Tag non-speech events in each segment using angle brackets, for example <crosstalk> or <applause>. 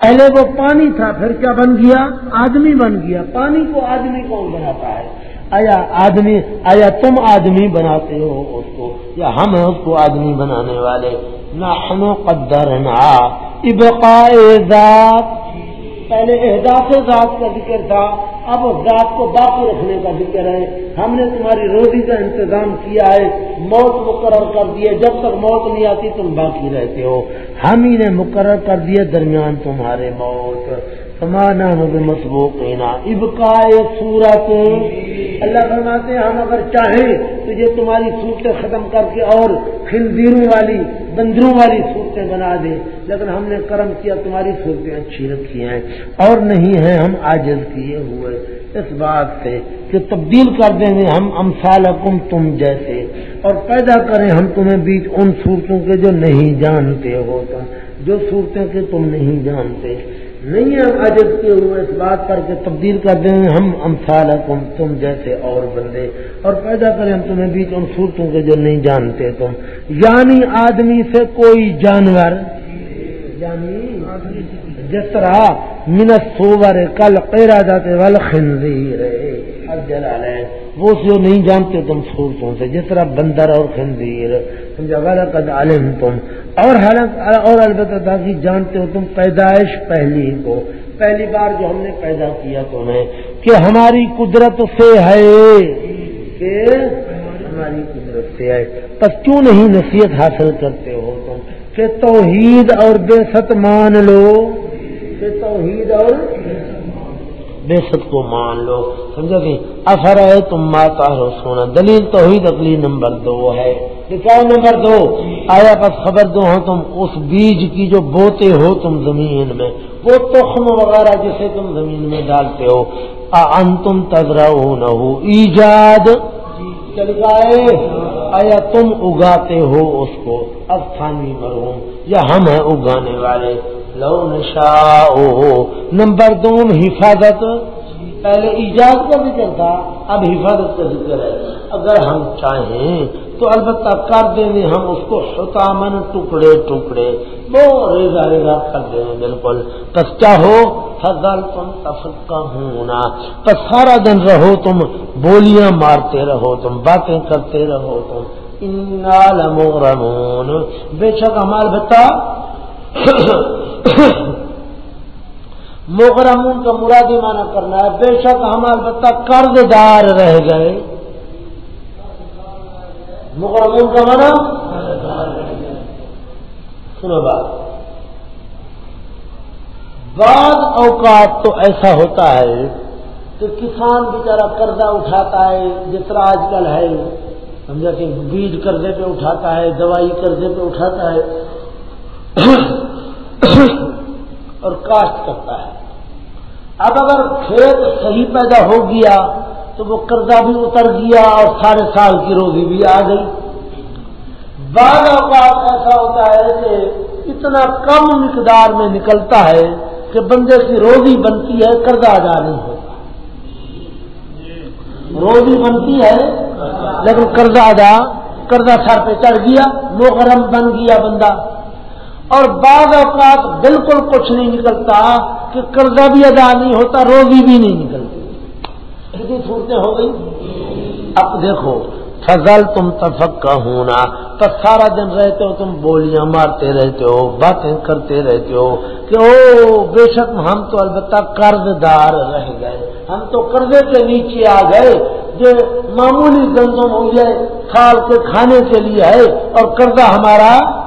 پہلے وہ پانی تھا، پھر کیا بن گیا؟ آدمی بن گیا۔ پانی کو آدمی کون بناتا ہے؟ آیا آدمی، آیا تم آدمی بناتے ہو اس کو؟ یا ہم ہیں اس کو آدمی بنانے والے؟ نہ قدرنا ابقاء ذات۔ پہلے احداث ذات کا ذکر تھا اب ذات کو باقی رکھنے کا ذکر ہے۔ ہم نے تمہاری روزی کا انتظام کیا ہے۔ موت مقرر کر دی ہے۔ جب تک موت نہیں آتی تم باقی رہتے ہو۔ ہم ہی نے مقرر کر دیے درمیان تمہارے موت۔ سمانا مسبوق ابکا صورت اللہ فرماتے ہیں، ہم اگر چاہیں تو یہ تمہاری صورتیں ختم کر کے اور خنزیروں والی، بندروں والی صورتیں بنا دیں۔ لیکن ہم نے کرم کیا، تمہاری صورتیں اچھی رکھی ہیں۔ اور نہیں ہیں، ہم آجز کیے ہوئے۔ اس بات سے کہ تبدیل کر دیں گے ہم امسال تم جیسے۔ اور پیدا کریں ہم تمہیں بیچ ان صورتوں کے جو نہیں جانتے ہو تم جو صورتیں کہ تم نہیں جانتے۔ نہیں ہم عجب کیے ہوئے اس بات پر کہ تبدیل کر دیں گے ہم امسال تم جیسے اور بندے۔ اور پیدا کریں ہم تمہیں بیچ ان صورتوں کے جو نہیں جانتے تم یعنی آدمی سے کوئی جانور یعنی جس طرح منت سوور کل پیرا جاتے وال خنزیر وہ جو نہیں جانتے تم صورتوں سے، جس طرح بندر اور خنزیر۔ سمجھا؟ غلط عالم تم اور حالانکہ اور البتہ تاکہ جانتے ہو تم پیدائش پہلی کو۔ پہلی بار جو ہم نے پیدا کیا تمہیں کہ ہماری قدرت سے ہے۔ کہ ہماری قدرت سے ہے۔ پس کیوں نہیں نصیحت حاصل کرتے ہو تم؟ کہ توحید اور بے ست مان لو۔ کہ توحید اور بے ست کو مان لو۔ سمجھا کہ افر ہے تم ماتا ہو سونا دلیل توحید اگلی نمبر دو ہے۔ کیا نمبر دو؟ آیا بس خبر دو ہو تم اس بیج کی جو بوتے ہو تم زمین میں۔ وہ تخم وغیرہ جسے تم زمین میں ڈالتے ہو۔ ان تم تذرا نہ ہو ایجاد۔ چل گئے آیا تم اگاتے ہو اس کو۔ اب تھانی مرحوم۔ یا ہم ہیں اگانے والے، لو نشا نمبر دو، حفاظت۔ پہلے ایجاد کا ذکر تھا، اب حفاظت کا ذکر ہے۔ اگر ہم چاہیں تو البتہ کر دیں گے ہم اس کو شتامن ٹکڑے ٹکڑے۔ وہ ریزا ریزا کر دیں گے، بالکل۔ بس کیا ہو؟ فضل تم تفکا ہونا۔ تو سارا دن رہو تم، بولیاں مارتے رہو تم، باتیں کرتے رہو تم۔ ان بے شک ہمارے بتا <coughs> مغرمون کا مرادی مانا کرنا ہے بے شک ہم البتہ قرض دار رہ گئے۔ مغرمون کا مانا سنو بات۔ بعض اوقات تو ایسا ہوتا ہے کہ کسان بیچارہ قرضہ اٹھاتا ہے، جس طرح آج کل ہے۔ سمجھا کہ بیج قرضے پہ اٹھاتا ہے، دوائی قرضے پہ اٹھاتا ہے۔ اور کاشت کرتا ہے۔ اب اگر کھیت صحیح پیدا ہو گیا تو وہ قرضہ بھی اتر گیا اور سارے سال کی روزی بھی آ گئی۔ بعض اوقات ایسا ہوتا ہے کہ اتنا کم مقدار میں نکلتا ہے کہ بندے کی روزی بنتی ہے، قرضہ ادا نہیں ہوتا۔ روزی بنتی ہے لیکن قرضہ ادا، قرضہ سر پہ چڑھ گیا، محرم بن گیا بندہ۔ اور بعض اوقات بالکل کچھ نہیں نکلتا کہ قرضہ بھی ادا نہیں ہوتا، روزی بھی نہیں نکلتی۔ صورتیں ہو گئی۔ اب دیکھو، فضل تم تفق کا ہونا تو سارا دن رہتے ہو، تم بولیاں مارتے رہتے ہو، باتیں کرتے رہتے ہو کہ او، بے شک ہم تو البتہ قرض دار رہ گئے، ہم تو قرضے کے نیچے آ گئے۔ جو معمولی گندم ہو جائے سال کے کھانے کے لیے ہے اور قرضہ ہمارا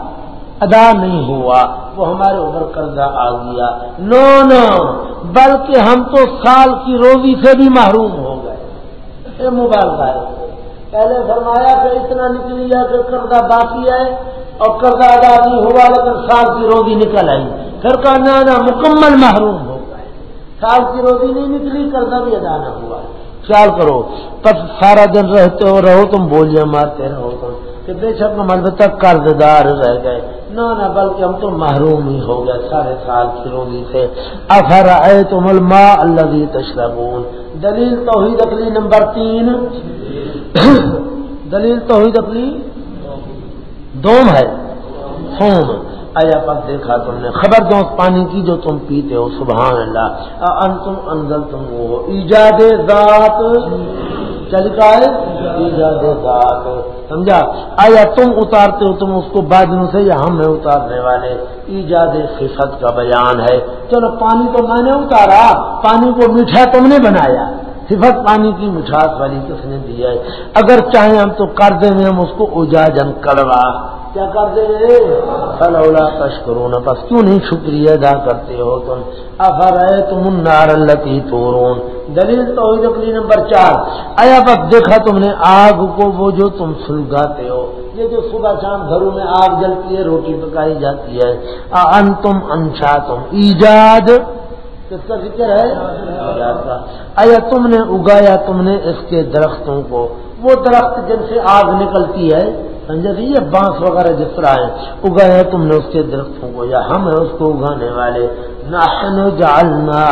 ادا نہیں ہوا، وہ ہمارے اوپر قرضہ آ گیا۔ نو نو، بلکہ ہم تو سال کی روزی سے بھی محروم ہو گئے۔ یہ موبائل ہے۔ پہلے فرمایا کہ اتنا نکلی ہے کہ قرضہ باقی ہے اور قرضہ ادا نہیں ہوا، لیکن سال کی روزی نکل آئی۔ پھر کہنا نا مکمل محروم ہو گئے سال کی روزی نہیں نکلی، قرضہ بھی ادا نہ ہوا۔ خیال کرو۔ تب سارا دن رہتے ہو، رہو تم، بولیاں مارتے رہو تم۔ کہ بے شک البتہ قرض دار رہ گئے۔ نہ نہ، بلکہ ہم تو محروم ہی ہو گئے۔ سارے سال کی روزی سے افر اے تم الما اللہ تشربون۔ دلیل توحید اقلی نمبر تین۔ دلیل توحید اقلی دوم ہے۔ سوم آیا پس دیکھا تم نے خبر دو پانی کی جو تم پیتے ہو، سبحان اللہ۔ انتم انزل تم وہ ایجاد ذات۔ چل کا ہے؟ ایجاد ذات۔ سمجھا؟ آیا تم اتارتے ہو، تم اس کو بادلوں سے یا ہم اتارنے والے؟ ایجاد صفت کا بیان ہے۔ چلو، پانی تو میں نے اتارا، پانی کو میٹھا تم نے بنایا۔ صفت پانی کی مٹھاس والی کس نے دی ہے۔ اگر چاہیں ہم تو کر دیں گے ہم اس کو اجاجن کڑوا کیا کر دیں گے فلولا تشکرون۔ بس کیوں نہیں شکریہ ادا کرتے ہو تم؟ افر تم النار التی تورون۔ دلیل تو ہوئی نمبر چار۔ آیا بس دیکھا تم نے آگ کو وہ جو تم سلگاتے ہو۔ یہ جو صبح شام گھروں میں آگ جلتی ہے، روٹی پکائی جاتی ہے۔ ان تم انشا تم ایجاد کس کا ذکر ہے؟ آیا تم نے اگایا تم نے اس کے درختوں کو۔ وہ درخت جن سے آگ نکلتی ہے سمجھا جی یہ بانس وغیرہ جس طرح ہے، اگایا تم نے اس کے درختوں کو، یا ہم ہیں اس کو اگانے والے۔ ناشن جالنا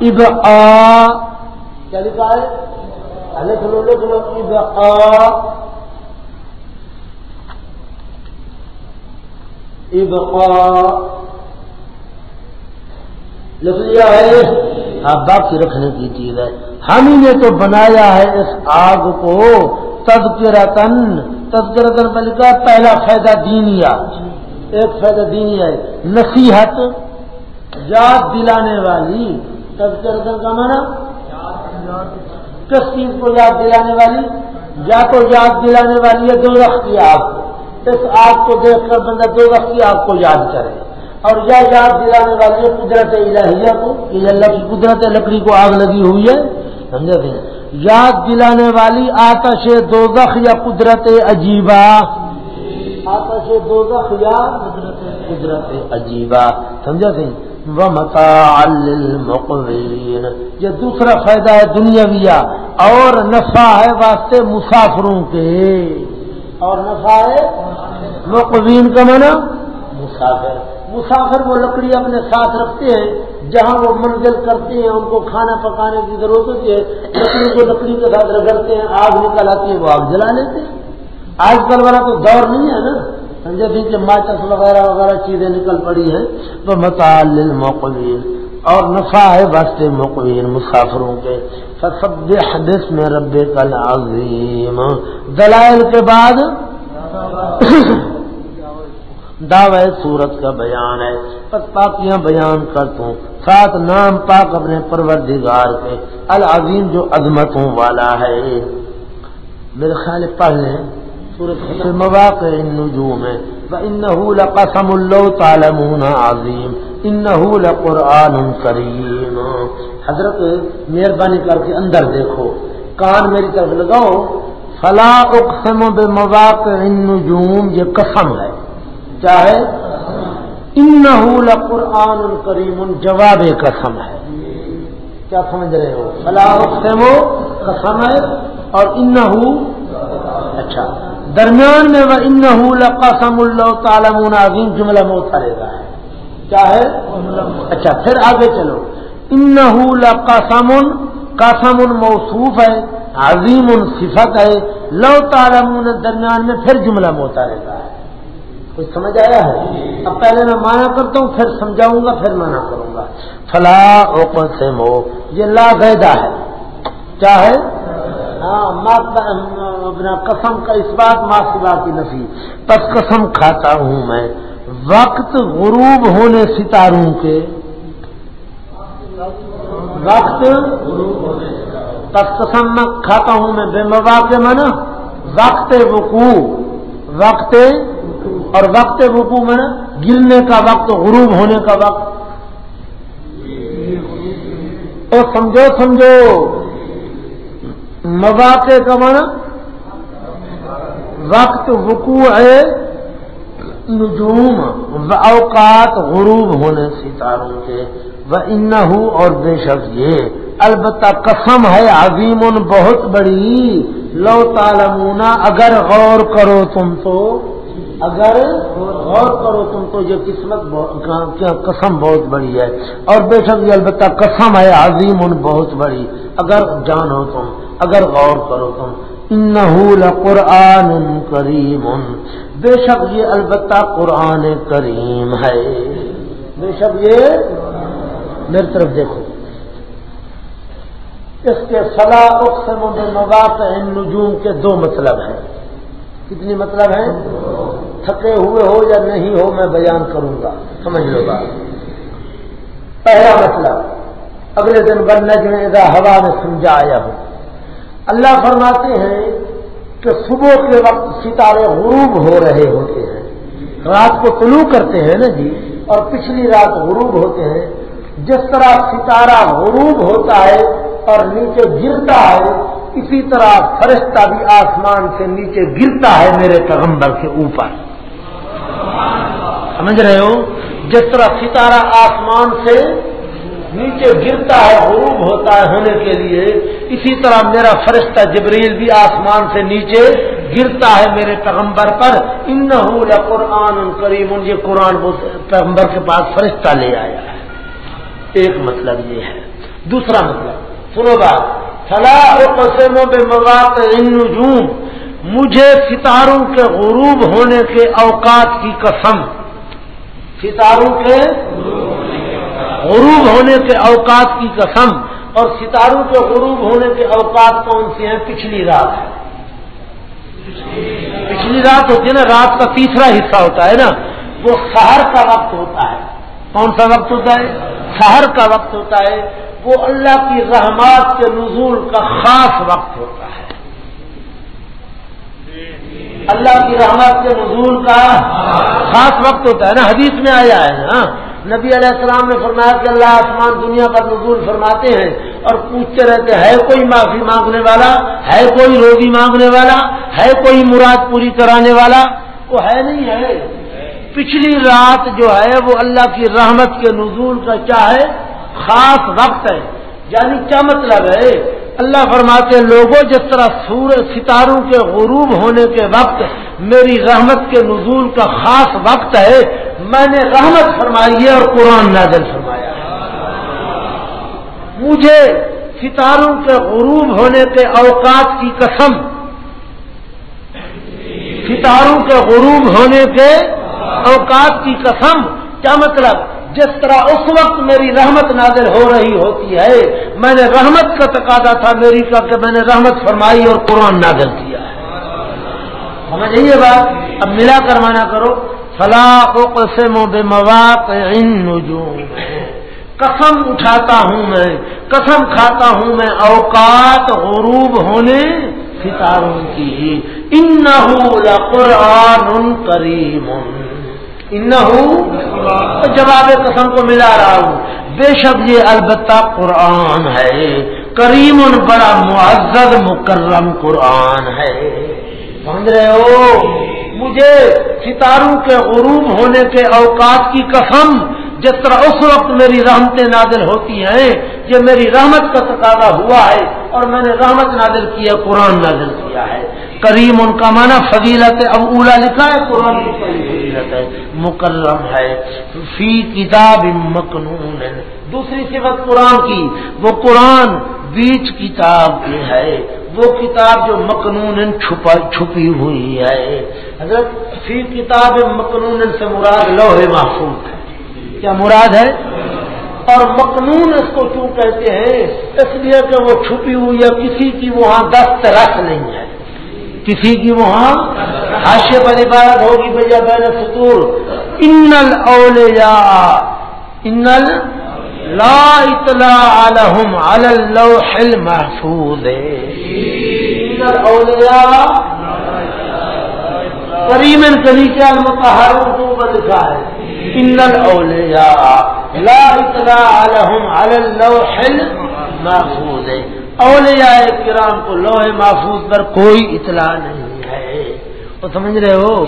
اب کیا لکھا ہے؟ لکھ لو لکھ لو اب اب لکھ لیا ہے آپ باقی رکھنے کی چیز ہے۔ ہم ہی نے تو بنایا ہے اس آگ کو تذکرتن تذکرتن پر لکھا پہلا فائدہ دینیا ایک فائدہ دینی ہے۔ نصیحت، یاد دلانے والی۔ تذکرتن کا مانا کس چیز کو یاد دلانے والی؟ یا تو یاد دلانے والی ہے دو رخ کی آگ کو۔ اس آگ کو دیکھ کر بندہ دو رخ کی آگ کو یاد کرے۔ اور یہ یاد دلانے والی ہے قدرت الہیہ کو کہ یعنی اللہ کی قدرت لکڑی کو آگ لگی ہوئی ہے سمجھے تھے یاد دلانے والی آتش دوزخ یا قدرت عجیبہ؟ آتش دوزخ یا قدرت عجیبہ، سمجھا تھے وہ متا یہ دوسرا فائدہ ہے دنیا اور نفع ہے واسطے مسافروں کے۔ اور نفع ہے مقوین کا منع مسافر۔ مسافر وہ لکڑی اپنے ساتھ رکھتے ہیں، جہاں وہ منزل کرتے ہیں، ان کو کھانا پکانے کی ضرورت ہوتی ہے، لکڑی کو لکڑی کے ساتھ رگڑتے ہیں، آگ نکل آتی ہے، وہ آگ جلا لیتے ہیں۔ آج کل والا تو دور نہیں ہے نا۔ سمجھے کہ ماچس وغیرہ وغیرہ چیزیں نکل پڑی ہیں۔ تو مطال موقوین اور نفع ہے واسطے موقوین مسافروں کے۔ سب حدث میں رب کل عظیم۔ دلائل کے بعد دعوی سورت کا بیان ہے۔ بس پاکیاں بیان کرتا ہوں سات نام پاک اپنے پروردگار کے۔ العظیم جو عظمتوں والا ہے۔ میرے خیال پڑھ لیں۔ سورت مواقع ان نجوم ہے انہو اللہ تعلمون عظیم انہو لقرآن کریم حضرت مہربانی کر کے اندر دیکھو۔ کان میری طرف لگاؤ۔ فلا اقسم بمواقع النجوم۔ یہ قسم ہے۔ چاہے ان قرآن کریم جواب قسم ہے۔ کیا سمجھ رہے ہو؟ فلاح سے وہ قسم ہے۔ اور ان اچھا۔ درمیان میں وہ ان قسم اللہ تعالم عظیم جملہ میں اتارے گا ہے۔ کیا ہے؟ اچھا پھر آگے چلو۔ ان قسم قسم موصوف ہے، عظیم صفت ہے۔ لو تعالم درمیان میں پھر جملہ میں اتارے گا ہے۔ کچھ سمجھ آیا ہے؟ اب پہلے میں مانا کرتا ہوں، پھر سمجھاؤں گا، پھر مانا کروں گا۔ فلاح اوپن سے مو، یہ لا گیدا ہے۔ کیا ہے؟ ہاں قسم کا اس بات ماسبا کی نفی۔ پس قسم کھاتا ہوں میں۔ وقت غروب ہونے ستاروں کے۔ وقت پس قسم میں کھاتا ہوں میں، بے مواقع میں نا وقت وقوع۔ وقت اور وقت وقوع میں گرنے کا وقت، غروب ہونے کا وقت۔ تو سمجھو سمجھو۔ مواقع کا من وقت وقوع ہے نجوم، اوقات غروب ہونے ستاروں کے۔ وہ ان اور بے شک یہ البتہ قسم ہے، عظیم، بہت بڑی۔ لو تالمونا اگر غور کرو تم تو اگر غور کرو تم تو یہ قسمت قسم بہت بڑی ہے اور بے شک یہ البتہ قسم ہے، عظیم ان بہت بڑی۔ اگر جانو تم، اگر غور کرو تم قرآن کریم۔ بے شک یہ البتہ قرآن کریم ہے۔ بے شک یہ میری طرف دیکھو۔ اس کے صلاح اقسم مواقع نجوم کے دو مطلب ہیں۔ کتنی مطلب ہیں؟ تھکے ہوئے ہو یا نہیں ہو میں بیان کروں گا۔ سمجھ لو گا پہلا مطلب اگلے دن بننے میں ہوا میں سمجھایا ہو۔ اللہ فرماتے ہیں کہ صبح کے وقت ستارے غروب ہو رہے ہوتے ہیں۔ رات کو طلوع کرتے ہیں نا جی اور پچھلی رات غروب ہوتے ہیں۔ جس طرح ستارہ غروب ہوتا ہے اور نیچے گرتا ہے اسی طرح فرشتہ بھی آسمان سے نیچے گرتا ہے میرے پیغمبر کے اوپر۔ سمجھ رہے ہو؟ جس طرح ستارہ آسمان سے نیچے گرتا ہے، غروب ہوتا ہے ہونے کے لیے، اسی طرح میرا فرشتہ جبریل بھی آسمان سے نیچے گرتا ہے میرے پیغمبر پر۔ ان قرآن کریم، یہ قرآن پیغمبر کے پاس فرشتہ لے آیا ہے۔ ایک مطلب یہ ہے۔ دوسرا مطلب سنو بات۔ فلاح قسموں میں مواقع نجوم مجھے ستاروں کے غروب ہونے کے اوقات کی قسم۔ ستاروں کے غروب ہونے کے اوقات کی قسم۔ اور ستاروں کے غروب ہونے کے اوقات کون سے ہیں؟ پچھلی رات۔ ہے پچھلی رات ہوتی ہے نا، رات کا تیسرا حصہ ہوتا ہے نا۔ وہ شہر کا وقت ہوتا ہے۔ کون سا وقت ہوتا ہے؟ شہر کا وقت ہوتا ہے۔ وہ اللہ کی رحمات کے نزول کا خاص وقت ہوتا ہے۔ اللہ کی رحمت کے نزول کا خاص وقت ہوتا ہے نا۔ حدیث میں آیا ہے نا۔ نبی علیہ السلام نے فرمایا کہ اللہ آسمان دنیا پر نزول فرماتے ہیں اور پوچھتے رہتے ہے کوئی معافی مانگنے والا؟ ہے کوئی روزی مانگنے والا؟ ہے کوئی مراد پوری کرانے والا؟ وہ ہے نہیں، ہے۔ پچھلی رات جو ہے وہ اللہ کی رحمت کے نزول کا چاہے خاص وقت ہے یعنی کیا مطلب ہے؟ اللہ فرماتے لوگوں، جس طرح سور ستاروں کے غروب ہونے کے وقت میری رحمت کے نزول کا خاص وقت ہے، میں نے رحمت فرمائی ہے اور قرآن نازل فرمایا ہے۔ مجھے ستاروں کے غروب ہونے کے اوقات کی قسم، ستاروں کے غروب ہونے کے اوقات کی قسم، کیا مطلب؟ جس طرح اس وقت میری رحمت نازل ہو رہی ہوتی ہے، میں نے رحمت کا تقاضا تھا میری کا کہ میں نے رحمت فرمائی اور قرآن نازل کیا ہے۔ سمجھ یہ بات؟ اب ملا کر مانا کرو فلاح و قسم و بے مواقع قسم اٹھاتا ہوں میں، قسم کھاتا ہوں میں اوقات غروب ہونے ستاروں کی۔ ان قرآن کریم جواب قسم کو ملا رہا ہوں۔ بے شک یہ البتہ قرآن ہے۔ کریم ان بڑا معزز مکرم قرآن ہے۔ سمجھ رہے ہو؟ مجھے ستاروں کے غروب ہونے کے اوقات کی قسم، جس طرح اس وقت میری رحمتیں نازل ہوتی ہیں، یہ میری رحمت کا تقاضا ہوا ہے اور میں نے رحمت نازل کیا قرآن نازل کیا ہے۔ کریم ان کا معنی فضیلت اب اولا لکھا ہے قرآن کی فضیلت ہے، مکرم ہے۔ فی کتاب مکنون دوسری صفت قرآن کی، وہ قرآن بیچ کتاب کی ہے۔ وہ کتاب جو مکنون چھپی ہوئی ہے۔ حضرت، فی کتاب مکنون سے مراد لوہے محفوظ ہے۔ کیا مراد ہے؟ اور مقنون اس کو کیوں کہتے ہیں؟ اس لیے کہ وہ چھپی ہوئی ہے، کسی کی وہاں دست رس نہیں ہے۔ کسی کی وہاں حاشے پر عبارت ہوگی بھیا بین ستور انل اولیا انل لا اطلاع علہم علی اللوح المحفوظ۔ انل اولیاء کریم کلی کیا متحروں کو لکھا ہے ان الاولیاء، لا اطلاع لهم على اللوح المحفوظ۔ اولیاء کرام کو لوح محفوظ پر کوئی اطلاع نہیں ہے۔ تو سمجھ رہے ہو؟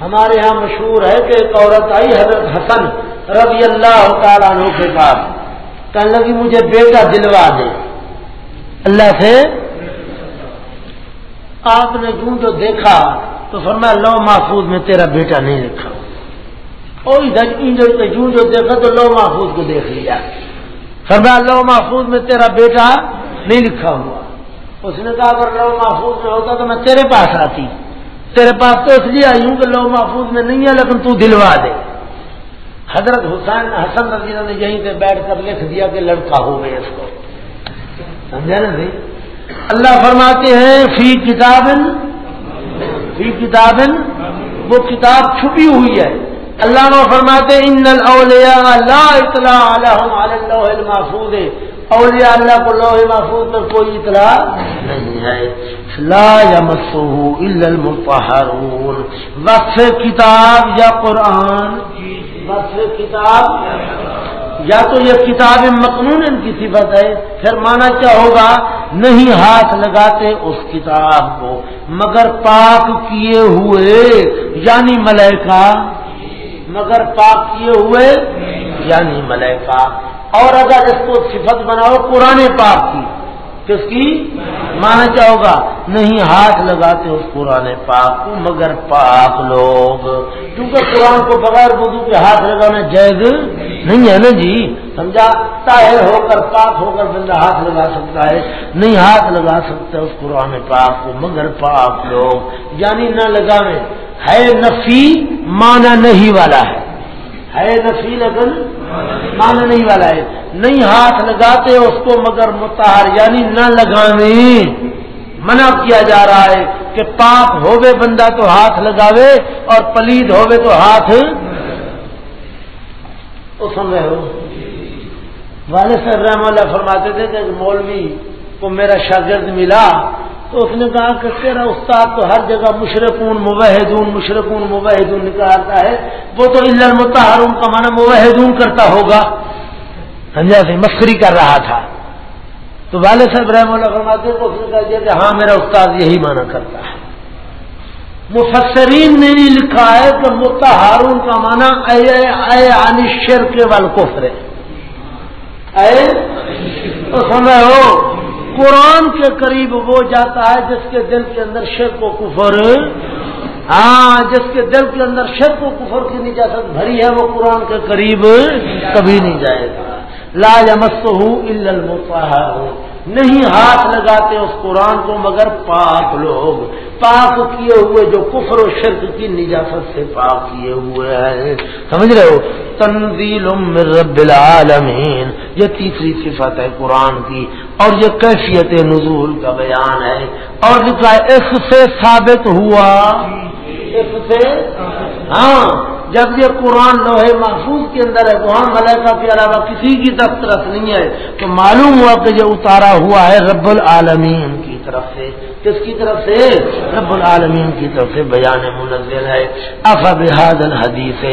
ہمارے ہاں مشہور ہے کہ ایک عورت آئی حضرت حسن رضی اللہ تعالیٰ عنہ کے پاس۔ کہنے لگی، مجھے بیٹا دلوا دے۔ اللہ سے آپ نے جو جو دیکھا تو فرمایا لو محفوظ میں تیرا بیٹا نہیں لکھا اور ادھر انجر جوں جو دیکھا تو لو محفوظ کو دیکھ لیا۔ فرمایا لو محفوظ میں تیرا بیٹا نہیں لکھا ہوا۔ اس نے کہا، اگر لو محفوظ میں ہوتا تو میں تیرے پاس آتی۔ تیرے پاس تو اس لیے آئی ہوں کہ لو محفوظ میں نہیں ہے، لیکن تو دلوا دے۔ حضرت حسین، حسن رضی نے یہیں سے بیٹھ کر لکھ دیا کہ لڑکا ہو گئے اس کو۔ سمجھا نا بھائی؟ اللہ فرماتے ہیں، فی کتاب فی کتاب وہ کتاب چھپی ہوئی ہے۔ اللہ فرماتے ان الاولیاء لا اطلاع علیہم علی اللہ المحفوظ۔ اولیاء اللہ کو لوح محفوظ میں کوئی اطلاع نہیں ہے۔ لا یمسہ الا المطہرون۔ وقف کتاب یا قرآن؟ وقف کتاب؟ یا تو یہ کتاب مقنون ان کی صفت ہے، پھر مانا کیا ہوگا؟ نہیں ہاتھ لگاتے اس کتاب کو، مگر پاک کیے ہوئے یعنی ملائکہ۔ مگر پاک کیے ہوئے یعنی ملائکہ۔ اور اگر اس کو صفت بناؤ قرآن پاک کی، کس کی؟ مانا کیا ہوگا؟ نہیں، ہاتھ لگاتے اس قرآن پاک کو، مگر پاک لوگ۔ کیونکہ قرآن کو بغیر بدو کے ہاتھ لگانا جائز نہیں ہے نا جی؟ سمجھا؟ طاہر ہو کر، پاک ہو کر بندہ ہاتھ لگا سکتا ہے۔ نہیں، ہاتھ لگا سکتا اس قرآن پاک کو، مگر پاک لوگ۔ یعنی نہ لگاوے، ہے نفی مانا نہیں والا ہے۔ ہے نفی لیکن مانا نہیں والا ہے۔ نہیں ہاتھ لگاتے اس کو مگر متحر یعنی نہ لگانے۔ منع کیا جا رہا ہے کہ پاک ہوے بندہ تو ہاتھ لگاوے اور پلید ہوے تو ہاتھ۔ سن رہے ہو؟ والد صاحب رحم اللہ فرماتے تھے کہ مولوی کو میرا شاگرد ملا۔ تو اس نے کہا کہ تیرا استاد تو ہر جگہ مشرقون مبحدون مشرقون مبحدون نکالتا ہے۔ وہ تو اللہ متحرون کا معنی مبحدون کرتا ہوگا۔ سمجھا سے مسکری کر رہا تھا۔ تو والد صاحب رحم اللہ فرماتے کو اس نے کہا جی کہ ہاں میرا استاد یہی مانا کرتا ہے۔ مفسرین نے یہ لکھا ہے کہ متحرون کا معنی اے اے عن شرک والکفر۔ اے؟ تو سمجھ ہو۔ قرآن کے قریب وہ جاتا ہے جس کے دل کے اندر شرک و کفر ہاں جس کے دل کے اندر شرک و کفر کی نجاست بھری ہے، وہ قرآن کے قریب کبھی نہیں جائے گا۔ لا یمس ہوں نہیں ہاتھ لگاتے اس قرآن کو مگر پاک لوگ۔ پاک کیے ہوئے جو کفر و شرک کی نجاست سے پاک کیے ہوئے ہیں۔ سمجھ رہے ہو؟ تنزیل من رب العالمین۔ یہ تیسری صفت ہے قرآن کی اور یہ کیفیت نزول کا بیان ہے۔ اور لکھا اس سے ثابت ہوا، اس سے ہاں جب یہ قرآن لوہے محفوظ کے اندر ہے، وہاں ملیکا کے علاوہ کسی کی طرف نہیں ہے، تو معلوم ہوا کہ یہ اتارا ہوا ہے رب العالمین کی طرف سے۔ کس کی طرف سے؟ رب العالمین کی طرف سے، بیان منزل ہے۔ اف بحاد الحدیث۔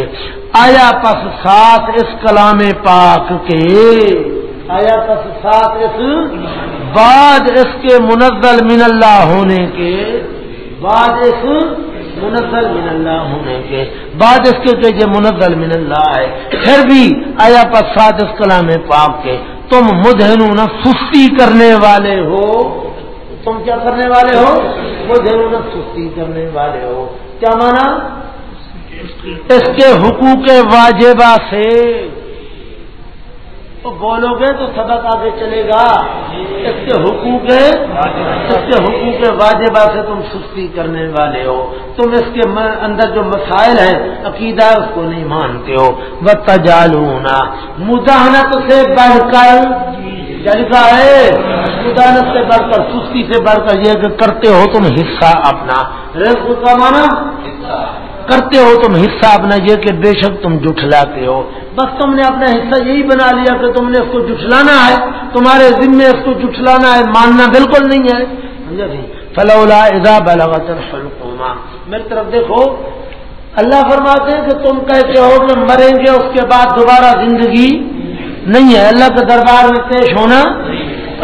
آیا پس ساتھ اس کلام پاک کے۔ آیا پس ساتھ اس بعد اس کے منزل من اللہ ہونے کے۔ بعد اس منزل من اللہ ہونے کے، بعد اس کے کہ یہ منزل من اللہ ہے، پھر بھی آیا پساد اس کلام پاک کے، تم مدہن سستی کرنے والے ہو۔ تم کیا کرنے والے ہو؟ مدہن سستی کرنے والے ہو۔ کیا مانا؟ اس کے حقوق واجبہ سے۔ تو بولو گے تو سبق آگے چلے گا۔ اس کے حقوق اس کے حقوق واجبہ سے تم سستی کرنے والے ہو۔ تم اس کے اندر جو مسائل ہیں، عقیدہ اس کو نہیں مانتے ہو۔ وہ تجالونا مداحنت سے بڑھ کر جلکا ہے۔ مداحنت سے بڑھ کر، سستی سے بڑھ کر یہ کرتے ہو تم حصہ اپنا۔ رزق کا مانا کرتے ہو تم حصہ اپنا یہ کہ بے شک تم جٹھلاتے ہو۔ بس تم نے اپنا حصہ یہی بنا لیا کہ تم نے اس کو جٹھلانا ہے۔ تمہارے ذمے اس کو جٹھلانا ہے، ماننا بالکل نہیں ہے۔ جی، فلولا اذا بلغت الحلقوما۔ میری طرف دیکھو، اللہ فرماتے ہیں کہ تم کہتے ہو کہ مریں گے، اس کے بعد دوبارہ زندگی نہیں ہے۔ اللہ کے دربار میں پیش ہونا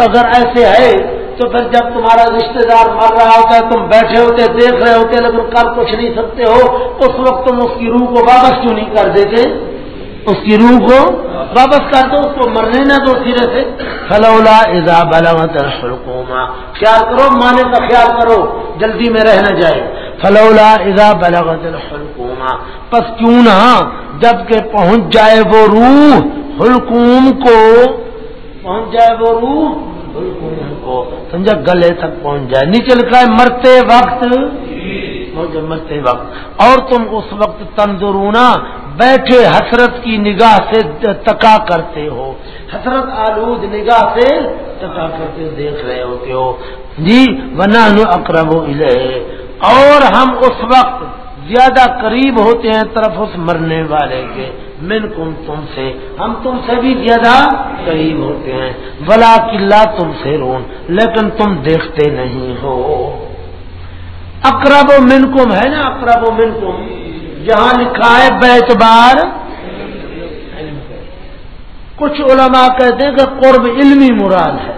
اگر ایسے ہے تو پھر جب تمہارا رشتہ دار مر رہا ہوتا ہے، تم بیٹھے ہوتے، دیکھ رہے ہوتے، لیکن کر کچھ نہیں سکتے ہو، اس وقت تم اس کی روح کو واپس کیوں نہیں کر دیتے؟ اس کی روح کو واپس کر دو، اس کو مرنے نہ دو سرے سے۔ فلولا اذا بلغت الحلقوما خیال کرو مانے کا خیال کرو، جلدی میں رہ نہ جائے۔ فلولا اذا بلغت الحلقوما پس کیوں نہ جبکہ پہنچ جائے وہ روح، حلقوم کو، پہنچ جائے وہ روح کو سمجھا گلے تک پہنچ جائے۔ نیچے لکھا ہے، مرتے وقت۔ مرتے وقت۔ اور تم اس وقت تندرونا بیٹھے حسرت کی نگاہ سے تکا کرتے ہو۔ حسرت آلود نگاہ سے تکا کرتے دیکھ رہے ہوتے ہو۔ جی ورنہ اکرب اور ہم اس وقت زیادہ قریب ہوتے ہیں طرف اس مرنے والے کے۔ من کم تم سے، ہم تم سے بھی زیادہ قریب ہوتے ہیں۔ بلا قلعہ تم سے رون لیکن تم دیکھتے نہیں ہو۔ اقرب و منکم ہے نا اقرب و منکم؟ جہاں لکھا ہے بیت بار۔ کچھ علماء کہتے ہیں کہ قرب علمی مراد ہے۔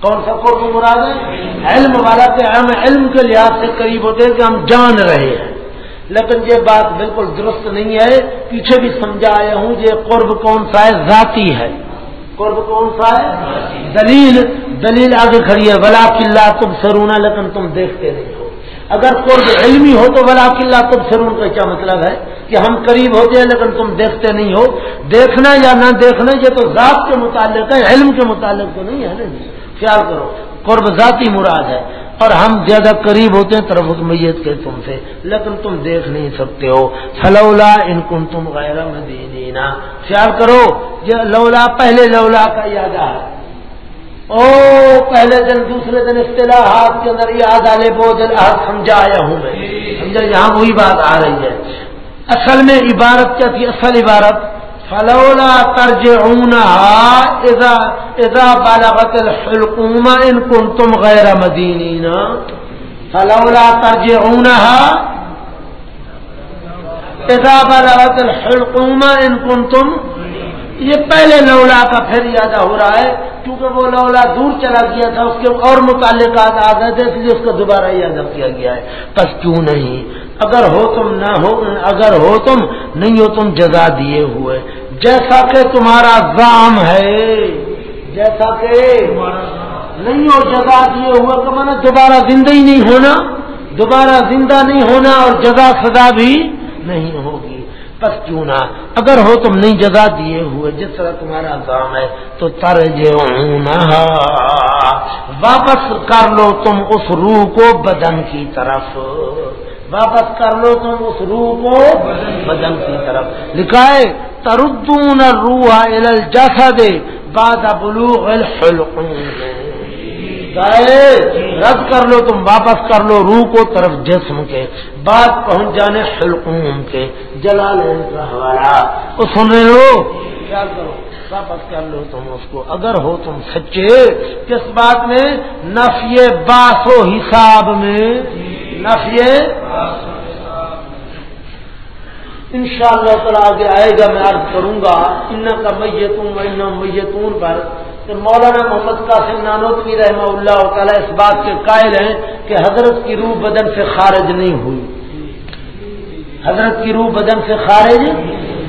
کون سا قرب مراد ہے؟ علم والا کہ ہم علم کے لحاظ سے قریب ہوتے ہیں کہ ہم جان رہے ہیں۔ لیکن یہ بات بالکل درست نہیں ہے۔ پیچھے بھی سمجھا آیا ہوں یہ قرب کون سا ہے؟ ذاتی ہے۔ قرب کون سا ہے؟ دلیل دلیل آگے کھڑی ہے۔ ولا قلعہ تم سرونا لیکن تم دیکھتے نہیں ہو۔ اگر قرب علمی ہو تو ولا قلعہ تم سرون کا کیا مطلب ہے؟ کہ ہم قریب ہوتے ہیں لیکن تم دیکھتے نہیں ہو۔ دیکھنا یا نہ دیکھنا، یہ تو ذات کے متعلق ہے، علم کے متعلق تو نہیں ہے نا جی؟ خیال کرو، قرب ذاتی مراد ہے۔ اور ہم زیادہ قریب ہوتے ہیں طرف میت کے تم سے، لیکن تم دیکھ نہیں سکتے ہو۔ سلولا ان کن تم غیر مدینہ خیال کرو، یہ لولا پہلے لولا کا یاد ہے او، پہلے دن، دوسرے دن اصطلاحات کے اندر یاد آنے بو دن سمجھا آیا ہوں میں۔ سمجھا، یہاں وہی بات آ رہی ہے۔ اصل میں عبارت کیا تھی؟ اصل عبارت فلولا اذا اذا بالغت الحلقوم ان کنتم غیر مدینین فلولا ترجعونها اذا بالغت الحلقوم ان کنتم یہ پہلے لولا کا پھر یادہ ہو رہا ہے، کیونکہ وہ لولا دور چلا گیا تھا، اس کے اور متعلقات آ گئے تھے اس لیے اس کو دوبارہ یادہ کیا گیا ہے۔ بس کیوں نہیں؟ اگر ہو تم نہ ہو، اگر ہو تم، نہیں ہو تم جگہ دیے ہوئے۔ جیسا کہ تمہارا زام ہے، جیسا کہ نہیں ہو جگہ دیے ہوئے تو میں دوبارہ زندہ ہی نہیں ہونا، دوبارہ زندہ نہیں ہونا اور جگہ سدا بھی نہیں ہوگی۔ بس کیوں نہ، اگر ہو تم نہیں جگہ دیے ہوئے، جس طرح تمہارا کام ہے، تو تر واپس کر لو تم اس روح کو بدن کی طرف۔ واپس کر لو تم اس روح کو بدن کی طرف۔ لکھائے تردون روح الجسد بعد بلوغ الحلقوم رد کر لو تم، واپس کر لو روح کو طرف جسم کے۔ بعد پہنچ جانے حلقوم کے جلال حوالہ۔ وہ سن رہے ہو؟ کیا کرو، واپس کر لو تم اس کو۔ اگر ہو تم سچے، کس بات میں؟ نفی باسو حساب میں۔ نفی ان شاء اللہ تعالیٰ آگے آئے گا، میں عرض کروں گا ان کا میتوں ان میتون پر کہ مولانا محمد قاسم نانوتوی رحمہ اللہ تعالیٰ اس بات کے قائل ہیں کہ حضرت کی روح بدن سے خارج نہیں ہوئی۔ حضرت کی روح بدن سے خارج،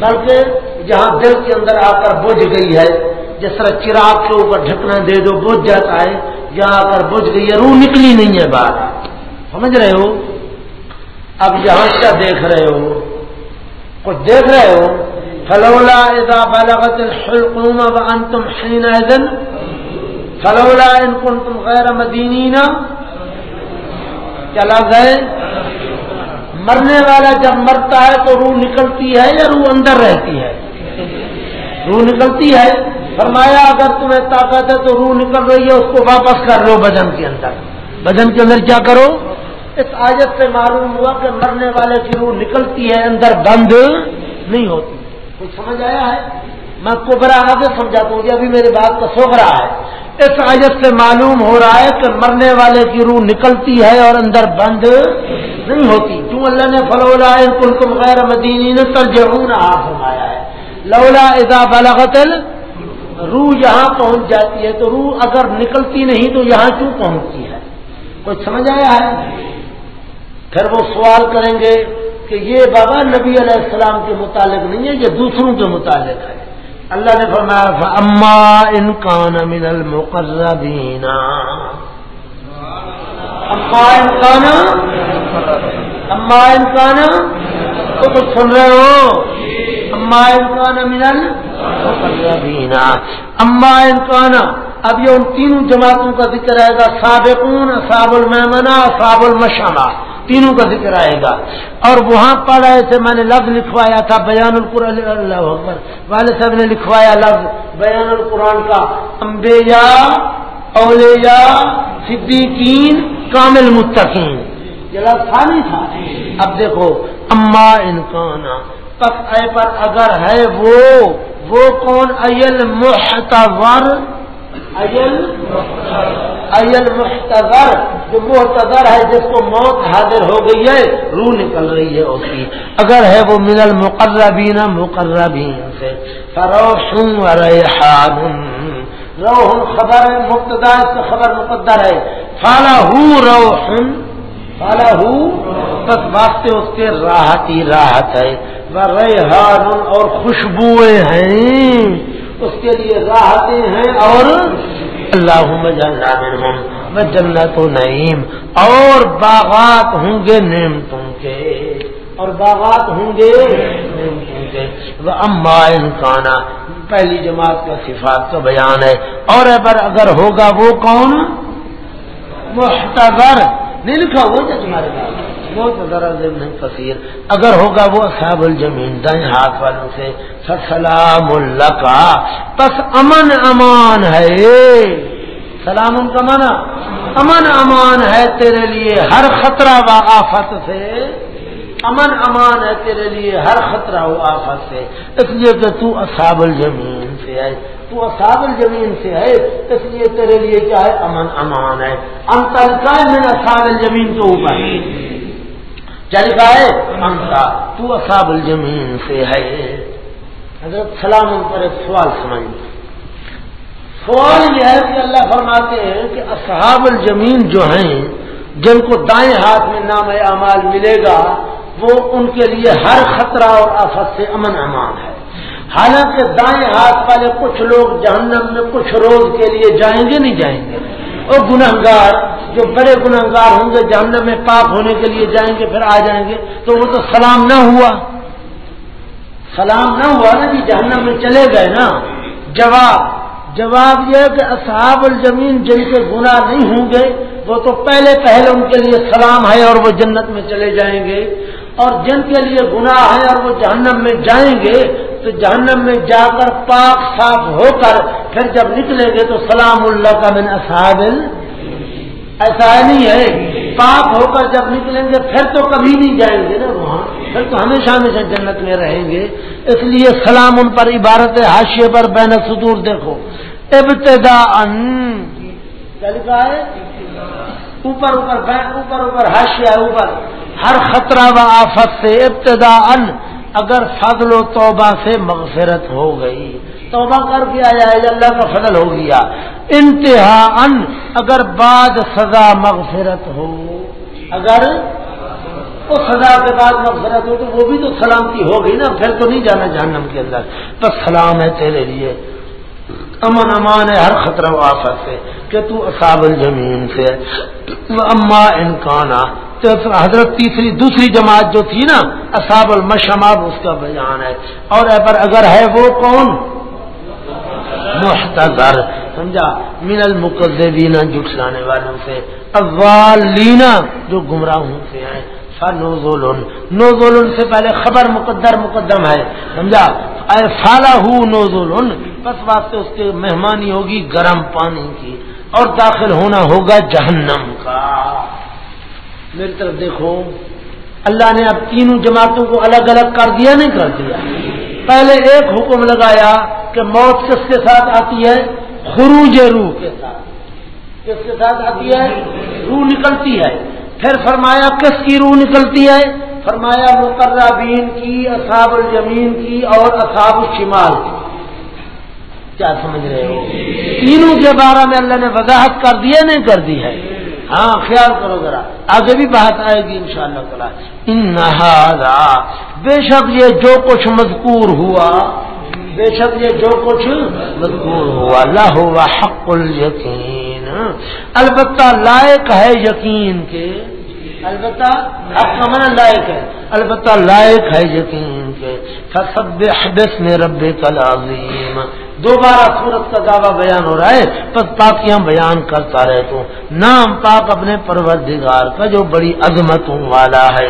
بلکہ جہاں دل کے اندر آ کر بجھ گئی ہے، جس طرح چراغ کے اوپر ڈھکنا دے دو، بجھ جاتا ہے جہاں آ کر بجھ گئی ہے، روح نکلی نہیں ہے باہر۔ سمجھ رہے ہو؟ اب یہاں کیا دیکھ رہے ہو؟ کچھ دیکھ رہے ہو؟ فلولا اذا بلغت الحلقوم وانتم حينئذ فلولا ان كنتم غیر مدینین چلا گئے مرنے والا جب مرتا ہے تو روح نکلتی ہے یا روح اندر رہتی ہے؟ روح نکلتی ہے۔ فرمایا، اگر تمہیں طاقت ہے تو روح نکل رہی ہے، اس کو واپس کر لو بدن کے اندر۔ بدن کے اندر کیا کرو؟ اس آیت سے معلوم ہوا کہ مرنے والے کی روح نکلتی ہے، اندر بند نہیں ہوتی۔ کچھ سمجھ آیا ہے؟ میں کوبرا آگے سمجھاتا ہوں ابھی میری بات کا سوکھ رہا ہے۔ اس آیت سے معلوم ہو رہا ہے کہ مرنے والے کی روح نکلتی ہے اور اندر بند نہیں ہوتی۔ کیوں اللہ نے فلولا کل تم غیر مدینی نے ترجمون آپ فرمایا ہے۔ لولا اذا بلغتل روح یہاں پہنچ جاتی ہے، تو روح اگر نکلتی نہیں تو یہاں کیوں پہنچتی ہے؟ کچھ سمجھ آیا ہے؟ پھر وہ سوال کریں گے کہ یہ بابا نبی علیہ السلام کے متعلق نہیں ہے، یہ دوسروں کے متعلق ہے۔ اللہ نے فرمایا تھا اما انکان من المقربین اما انکان اما انکان تو کچھ سن رہے ہو۔ اما انکان من المقربین اما انکان اب یہ ان تینوں جماعتوں کا ذکر آئے گا، سابقون صاب المنا صاب المشما تینوں کا ذکر آئے گا۔ اور وہاں پر ایسے میں نے لفظ لکھوایا تھا، بیان القرآن، اللہ اکبر۔ والد صاحب نے لکھوایا لفظ بیان القرآن کا۔ امبیا اولیا صدیقین، کامل متقین۔ یہ لفظ تھا نہیں تھا؟ اب دیکھو، اما انکان پس اے پر اگر ہے وہ وہ کون؟ ایل محتور۔ ایل ایل محتور جو محتظر ہے، جس کو موت حاضر ہو گئی ہے، روح نکل رہی ہے اس کی۔ اگر ہے وہ من المقربین، مقربین سے۔ فروش ریحان۔ روح خبر ہے مبتدا سے خبر مقدر ہے۔ فالا ہوں روح۔ فالا بس واسطے اس کے راحت ہی راحت ہے۔ ریحان، اور خوشبوئیں ہیں۔ اس کے لیے راحتیں ہیں اور اللہ میں جنت و نعیم اور باغات ہوں گے نعمتوں کے۔ اور باغات ہوں گے نعمتوں کے۔ وہ اما انکانا پہلی جماعت کا صفات کا بیان ہے۔ اور اگر ہوگا وہ کون؟ محتبر نہیں لکھا ہوا تمہارے پاس؟ بہت ذرا نہیں فصیر اگر ہوگا وہ اصحاب الجمین، دائیں ہاتھ والوں سے۔ سلام اللہ کا بس امن امان ہے۔ سلام ان کا مانا امن امان ہے تیرے لیے ہر خطرہ و آفت سے۔ امن امان ہے تیرے لیے ہر خطرہ و آفت سے۔ اس لیے کہ تو اصحاب الجمین سے ہے۔ تو اصحاب الجمین سے ہے۔ اس لیے تیرے لیے کیا ہے؟ امن امان ہے۔ انتر کا میں اصحاب الجمین کے اوپر۔ چل گائے تو اصحاب الجمین سے ہے۔ حضرت سلام ان پر ایک سوال سمجھ سوال یہ ہے کہ اللہ فرماتے ہیں کہ اصحاب الجمین جو ہیں جن کو دائیں ہاتھ میں نام اعمال ملے گا وہ ان کے لیے ہر خطرہ اور آفت سے امن امان ہے۔ حالانکہ دائیں ہاتھ والے کچھ لوگ جہنم میں کچھ روز کے لیے جائیں گے نہیں جائیں گے۔ اور گناہ گار جو بڑے گناہ گار ہوں گے، جہنم میں پاک ہونے کے لیے جائیں گے، پھر آ جائیں گے، تو وہ تو سلام نہ ہوا۔ سلام نہ ہوا نا جی جہنم میں چلے گئے نا۔ جواب جواب یہ کہ اصحاب الجمین جن کے گناہ نہیں ہوں گے، وہ تو پہلے پہلے ان کے لیے سلام ہے اور وہ جنت میں چلے جائیں گے۔ اور جن کے لیے گناہ ہے اور وہ جہنم میں جائیں گے، تو جہنم میں جا کر پاک صاف ہو کر پھر جب نکلیں گے تو سلام اللہ کا من اصحاب ایسا نہیں ہے۔ پاک ہو کر جب نکلیں گے، پھر تو کبھی نہیں جائیں گے نا وہاں۔ پھر تو ہمیشہ ہمیشہ جنت میں رہیں گے۔ اس لیے سلام ان پر، عبارت حاشیے پر، بین سدور دیکھو۔ ابتدا ان۔ کیا ہے؟ اوپر اوپر اوپر اوپر، حاشیہ، اوپر۔ ہر خطرہ و آفت سے ابتدا ان۔ اگر فضل و توبہ سے مغفرت ہو گئی، توبہ کر کے آیا ہے اللہ کا فضل ہو گیا۔ انتہا ان، اگر بعد سزا مغفرت ہو، اگر وہ سزا کے بعد مغفرت ہو، تو وہ بھی تو سلامتی ہو گئی نا، پھر تو نہیں جانا جہنم کے اندر۔ بس سلام ہے تیرے لیے۔ امن امان ہے ہر خطرہ و آفت سے کہ تو اصاب الجمین سے۔ اما انکانا حضرت تیسری دوسری جماعت جو تھی نا اصاب المشماب اس کا بیان ہے۔ اور اگر ہے وہ کون؟ محتضر۔ سمجھا؟ من المقدبین جٹلانے والوں سے۔ اوالینا جو گمراہوں سے ہیں۔ نوزول نوزول سے پہلے خبر مقدر مقدم ہے۔ سمجھا؟ اے فالا ہو نوزول بس واسطے اس کے مہمانی ہوگی گرم پانی کی۔ اور داخل ہونا ہوگا جہنم کا۔ میری طرف دیکھو، اللہ نے اب تینوں جماعتوں کو الگ الگ کر دیا، نہیں کر دیا۔ پہلے ایک حکم لگایا کہ موت کس کے ساتھ آتی ہے؟ خروج روح کے ساتھ۔ کس کے ساتھ آتی ہے؟ روح نکلتی ہے۔ پھر فرمایا کس کی روح نکلتی ہے؟ فرمایا مقربین کی، اصحاب الجمین کی اور اصحاب الشمال کی۔ کیا سمجھ رہے ہو؟ تینوں کے بارے میں اللہ نے وضاحت کر دی نہیں کر دی ہے؟ ہاں خیال کرو ذرا۔ آگے بھی بات آئے گی ان شاء اللہ تعالیٰ بے شک یہ جو کچھ مذکور ہوا، بے شک یہ جو کچھ مذکور ہوا اللہ ہوا حق الیقین۔ البتہ لائق ہے یقین کے۔ البتہ حق کا من لائق ہے۔ البتہ لائق ہے یقین۔ کے فسبح حدث ربک العظیم دوبارہ سورت کا دعویٰ بیان ہو رہا ہے، بس پاکیاں بیان کرتا رہے تو۔ نام پاک اپنے پروردگار کا جو بڑی عظمتوں والا ہے۔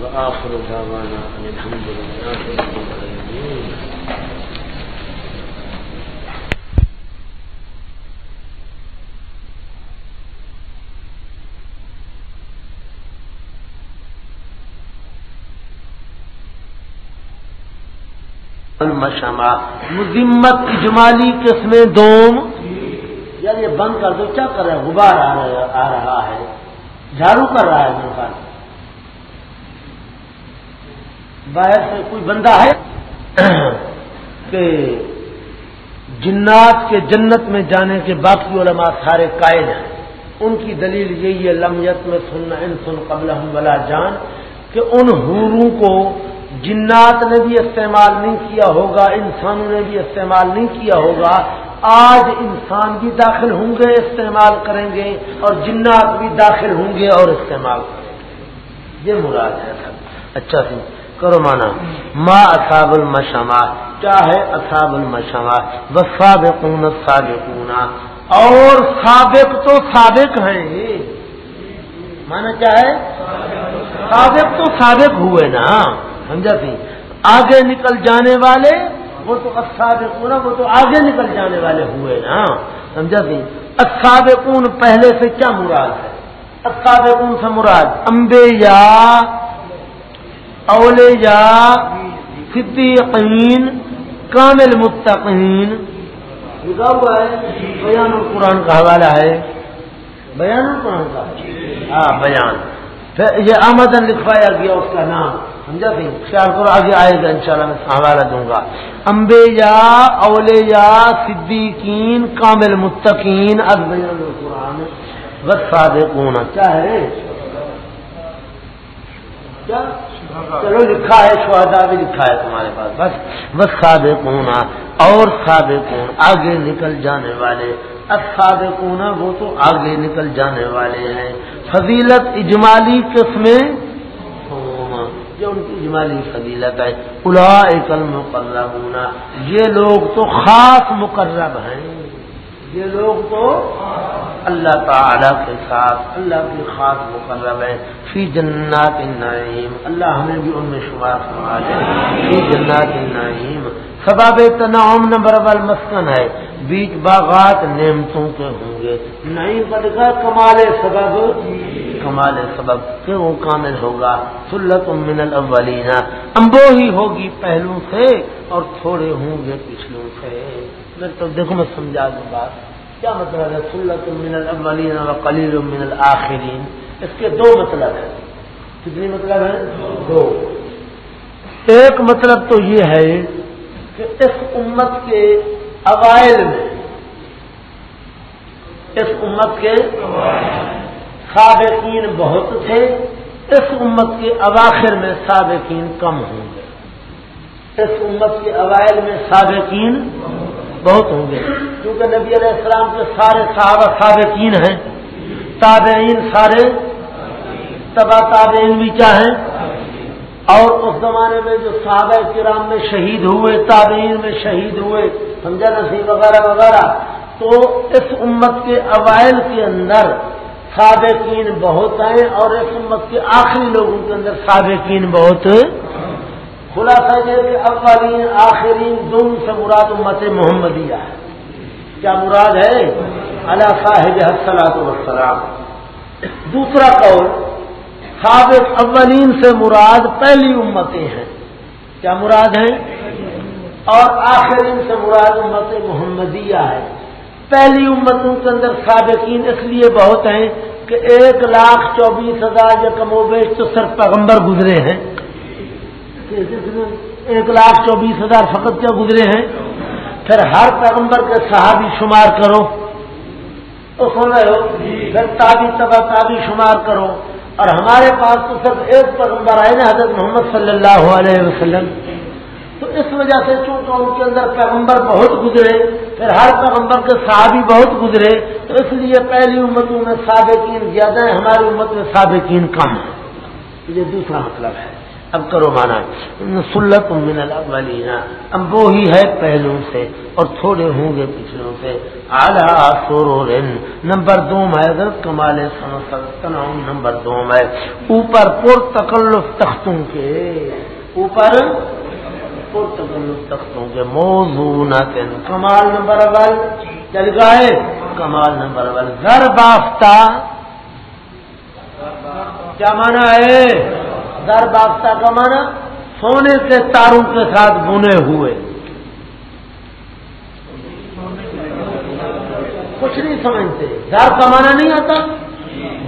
وآخر دعوانا الحمدللہ المشما مذمت اجمالی قسمیں دوم. یار یہ بند کر دو، کیا کر رہے غبار آ رہا ہے۔ جھاڑو کر رہا ہے میرے پاس باہر سے کوئی بندہ ہے <coughs> کہ جنات کے جنت میں جانے کے باقی علماء سارے قائد ہیں۔ ان کی دلیل یہی ہے لمیت میں سننا ان سن قبل ولا جان، کہ ان حوروں کو جنات نے بھی استعمال نہیں کیا ہوگا، انسانوں نے بھی استعمال نہیں کیا ہوگا، آج انسان بھی داخل ہوں گے، استعمال کریں گے، اور جنات بھی داخل ہوں گے اور استعمال کریں گے۔ یہ مراد ہے سر اچھا سی، کرو مانا۔ ما اصاب المشما کیا ہے اصاب المشما بس سابقون سابقون اور سابق تو سابق ہیں۔ مانا کیا ہے؟ سابق تو سابق ہوئے نا۔ سمجھا سی آگے نکل جانے والے، وہ تو اصابقون وہ تو آگے نکل جانے والے ہوئے نا۔ سمجھا سی اصابقون پہلے سے کیا مراد ہے؟ اصابقون سے مراد امبے یا اولے یا صدیقین، کامل متقین۔ لکھا ہوا ہے، بیان القرآن کا حوالہ ہے۔ بیان القرآن کا۔ ہاں بیان۔ یہ آمدن لکھوایا گیا اس کا نام، سمجھا سی خیال کرو، آگے آئے گا انشاءاللہ، میں حوالہ دوں گا۔ امبے یا اولے صدیقین، کامل متقین قرآن بس صادقون کیا ہے کیا؟ چلو، لکھا ہے شہدا بھی لکھا ہے تمہارے پاس۔ بس بس صادقون اور صادقون، آگے نکل جانے والے۔ اب وہ تو آگے نکل جانے والے ہیں۔ فضیلت اجمالی قسمیں جو ان کی اجمالی فضیلت ہے۔ الا مقرب یہ لوگ تو خاص مقرب ہیں۔ یہ لوگ تو اللہ تعالی کے ساتھ، اللہ کی خاص مقرب ہے۔ فی جنات النعیم، اللہ ہمیں بھی ان میں شمار فرما دے۔ فی جنات النعیم۔ سباب تنعم نمبر ون مسکن ہے۔ بیچ باغات نعمتوں کے ہوں گے۔ نہیں بدگا کمال سبب۔ کمال سبب، کہ وہ کامل ہوگا۔ سلت من الاولین۔ امبو ہی ہوگی پہلو سے اور تھوڑے ہوں گے پچھلوں سے۔ میں تو دیکھو، میں سمجھا دوں بات۔ کیا مطلب ہے؟ سلت من الاولین و قلیل من الاخرین. اس کے دو مطلب ہیں. کتنی مطلب ہے دو. ایک مطلب تو یہ ہے کہ اس امت کے اوائل میں، اس امت کے سابقین بہت تھے، اس امت کے اواخر میں سابقین کم ہوں گے۔ اس امت کے اوائل میں سابقین بہت ہوں گے۔ کیونکہ نبی علیہ السلام کے سارے صحابہ سابقین ہیں۔ تابعین سارے تبا تابعین بھی چاہیں اور اس زمانے میں جو صحابہ کرام میں شہید ہوئے، تابعین میں شہید ہوئے، سمجھا نسی وغیرہ وغیرہ، تو اس امت کے اوائل کے اندر سابقین بہت ہیں اور اس امت کے آخری لوگوں کے اندر سابقین بہت خلاصہ یہ کہ اولین، آخرین دونوں سے مراد امت محمدیہ ہے۔ کیا مراد ہے؟ اللہ صاحب حسلات وسلام دوسرا قول سابق اولین سے مراد پہلی امتیں ہیں۔ کیا مراد ہے اور آخرین سے مراد امت محمدیہ ہے۔ پہلی امتوں کے اندر سابقین اس لیے بہت ہیں کہ ایک لاکھ چوبیس ہزار یا کم و بیش تو صرف پیغمبر گزرے ہیں۔ ایک لاکھ چوبیس ہزار فقط کیا گزرے ہیں؟ پھر ہر پیغمبر کے صحابی شمار کرو۔ تو سن رہے ہو؟ پھر تابی تبا تابی شمار کرو۔ اور ہمارے پاس تو صرف ایک پیغمبر آئے نا، حضرت محمد صلی اللہ علیہ وسلم۔ تو اس وجہ سے چونکہ ان کے اندر پیغمبر بہت گزرے، پھر ہر پیغمبر کے صحابی بہت گزرے، تو اس لیے پہلی امتوں میں سابقین زیادہ ہیں، ہماری امت میں سابقین کم ہے یہ دوسرا مطلب ہے۔ اب کرو مانا سلت من الاولین۔ اب وہ ہی ہے پہلو سے اور تھوڑے ہوں گے پچھلوں سے۔ اعلیٰ سور نمبر دو میں حضرت کمال تناؤ نمبر دو میں۔ اوپر پر تکلف تختوں کے۔ اوپر پر تکلف تختوں کے۔ موضوع کمال نمبر اول۔ چل گئے۔ کمال نمبر اول۔ گھر بافتہ کیا مانا ہے؟ در باختہ کا مانا سونے کے تاروں کے ساتھ بنے ہوئے۔ کچھ نہیں سمجھتے۔ دار کا مانا نہیں آتا؟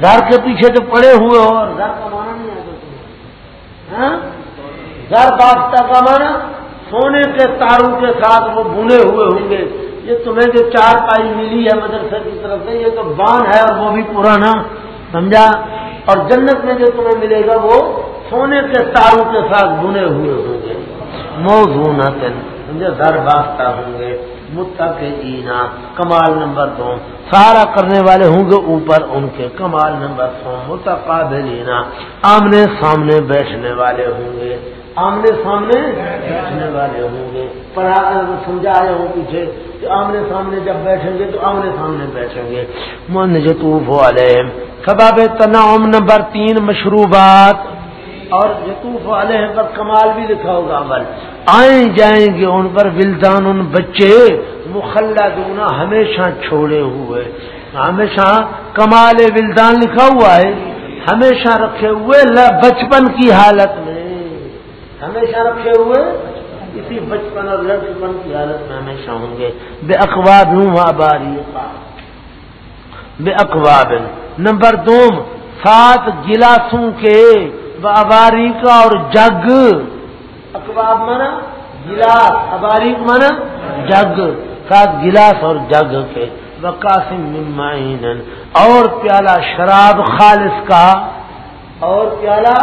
دار کے پیچھے تو پڑے ہوئے ہو، اور دار کا مانا نہیں آتا۔ ہاں؟ در کا مانا سونے کے تاروں کے ساتھ وہ بنے ہوئے ہوں گے۔ یہ تمہیں جو چار پائی ملی ہے مدرسے کی طرف سے، یہ تو بان ہے اور وہ بھی پرانا، سمجھا؟ اور جنت میں جو تمہیں ملے گا وہ سونے کے تاروں کے ساتھ بنے ہوئے ہوں گے۔ موضوع سمجھے؟ در باختہ ہوں گے۔ کے اینا کمال نمبر دو۔ سارا کرنے والے ہوں گے اوپر ان کے۔ کمال نمبر دو۔ متقابلینا آمنے سامنے بیٹھنے والے ہوں گے۔ آمنے سامنے بیٹھنے والے ہوں گے۔ پڑھا سمجھا رہے ہوں پیچھے کہ آمنے سامنے جب بیٹھیں گے تو آمنے سامنے بیٹھیں گے۔ من جتوف والے کباب تنعم نمبر تین، مشروبات۔ اور یتوف والے پر کمال بھی لکھا ہوگا عمل۔ آئیں جائیں گے ان پر ولدان ان بچے مخلہ دونا ہمیشہ چھوڑے ہوئے۔ ہمیشہ کمال ولدان لکھا ہوا ہے۔ ہمیشہ رکھے ہوئے بچپن کی حالت میں۔ ہمیشہ رکھے ہوئے اسی بچپن اور لڑکپن کی حالت میں ہمیشہ ہوں گے۔ بے اخباب ہوں باری بے اخباب نمبر دو، سات گلاسوں کے اباریک اور جگ. اخباب مانا گلاس. اباریک مانا جگ. ساتھ گلاس اور جگ کے. بقاسم اور پیالہ شراب خالص کا. اور پیالہ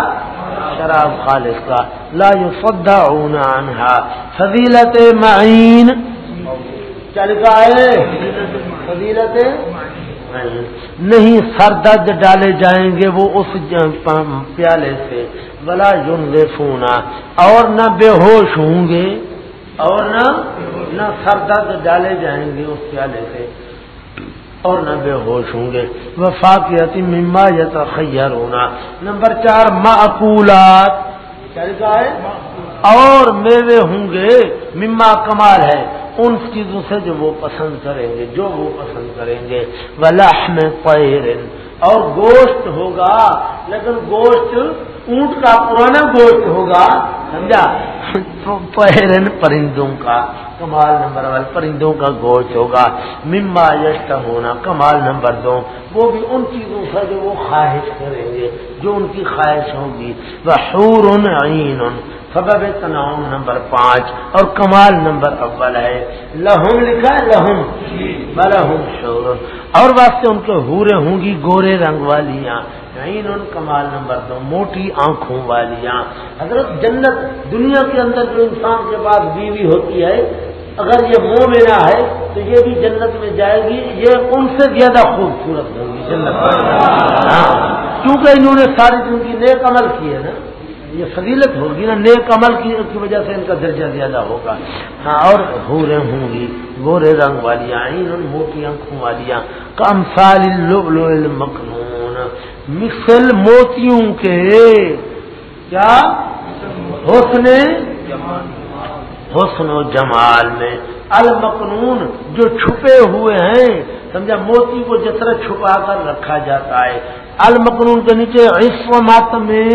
شراب خالص کا. لا يصدعون عنها فضیلت معین. چل گئے فضیلت نہیں سر درد ڈالے جائیں گے وہ اس پیالے سے۔ بلا جن سونا اور نہ بے ہوش ہوں گے۔ اور نہ نہ سر درد ڈالے جائیں گے اس پیالے سے۔ اور نہ بے ہوش ہوں گے۔ وفاقیتی مما یا تخیر ہونا نمبر چار، معقولات۔ کیا ہے اور میوے ہوں گے۔ مما کمال ہے۔ ان چیزوں سے جو وہ پسند کریں گے، جو وہ پسند کریں گے۔ ولاح میں اور گوشت ہوگا، لیکن گوشت اونٹ کا پرانا گوشت ہوگا، سمجھا؟ پہرن پرندوں کا کمال نمبر ون، پرندوں کا گوشت ہوگا۔ مما یشت ہونا کمال نمبر دو۔ وہ بھی ان چیزوں سے جو وہ خواہش کریں گے، جو ان کی خواہش ہوگی۔ وہ حور عین سبب تناؤ نمبر پانچ، اور کمال نمبر اول ہے۔ لہم لکھا ہے لہم بلہم شور۔ اور واسطے ان کے ہورے ہوں گی گورے رنگ والیاں۔ ان کمال نمبر دو، موٹی آنکھوں والیاں۔ حضرت جنت دنیا کے اندر جو انسان کے پاس بیوی ہوتی ہے، اگر یہ منہ میرا ہے، تو یہ بھی جنت میں جائے گی۔ یہ ان سے زیادہ خوبصورت ہوگی جنت ہاں کیونکہ انہوں نے ساری دن کی نیک عمل کی ہے نا۔ یہ فضیلت ہوگی نا، نیک عمل کی وجہ سے ان کا درجہ زیادہ ہوگا۔ ہاں اور ہورے ہوں گی، گورے رنگ والیاں موٹی آنکھوں والیاں کم سال مخنون مثل موتیوں کے کیا؟ حسن حسن و جمال میں۔ المقنون جو چھپے ہوئے ہیں، سمجھا، موتی کو جس طرح چھپا کر رکھا جاتا ہے۔ المقنون کے نیچے عصمت میں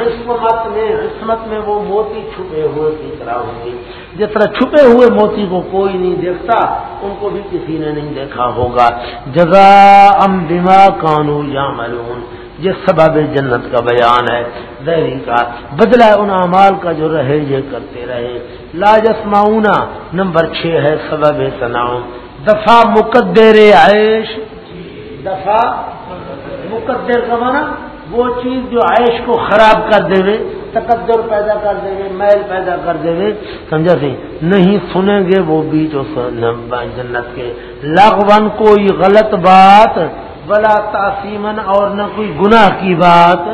عصمت میں عصمت میں وہ موتی چھپے ہوئے کی طرح ہوں گے جس طرح چھپے ہوئے موتی کو کوئی نہیں دیکھتا، ان کو بھی کسی نے نہیں دیکھا ہوگا۔ جزا ام بیما کانو یا ملون یہ سبب جنت کا بیان ہے۔ دہری کا بدلا ان امال کا جو رہے، یہ کرتے رہے۔ لاجسماؤنا نمبر چھ ہے سبب تناؤ دفاع مقدر عیش۔ دفاع مقدر کا مانا وہ چیز جو عائش کو خراب کر دے تقدر پیدا کر دے میل پیدا کر دے سمجھا سی؟ نہیں سنیں گے وہ بیچ جنت کے۔ لغون کوئی غلط بات بلا تاسیمن اور نہ کوئی گناہ کی بات۔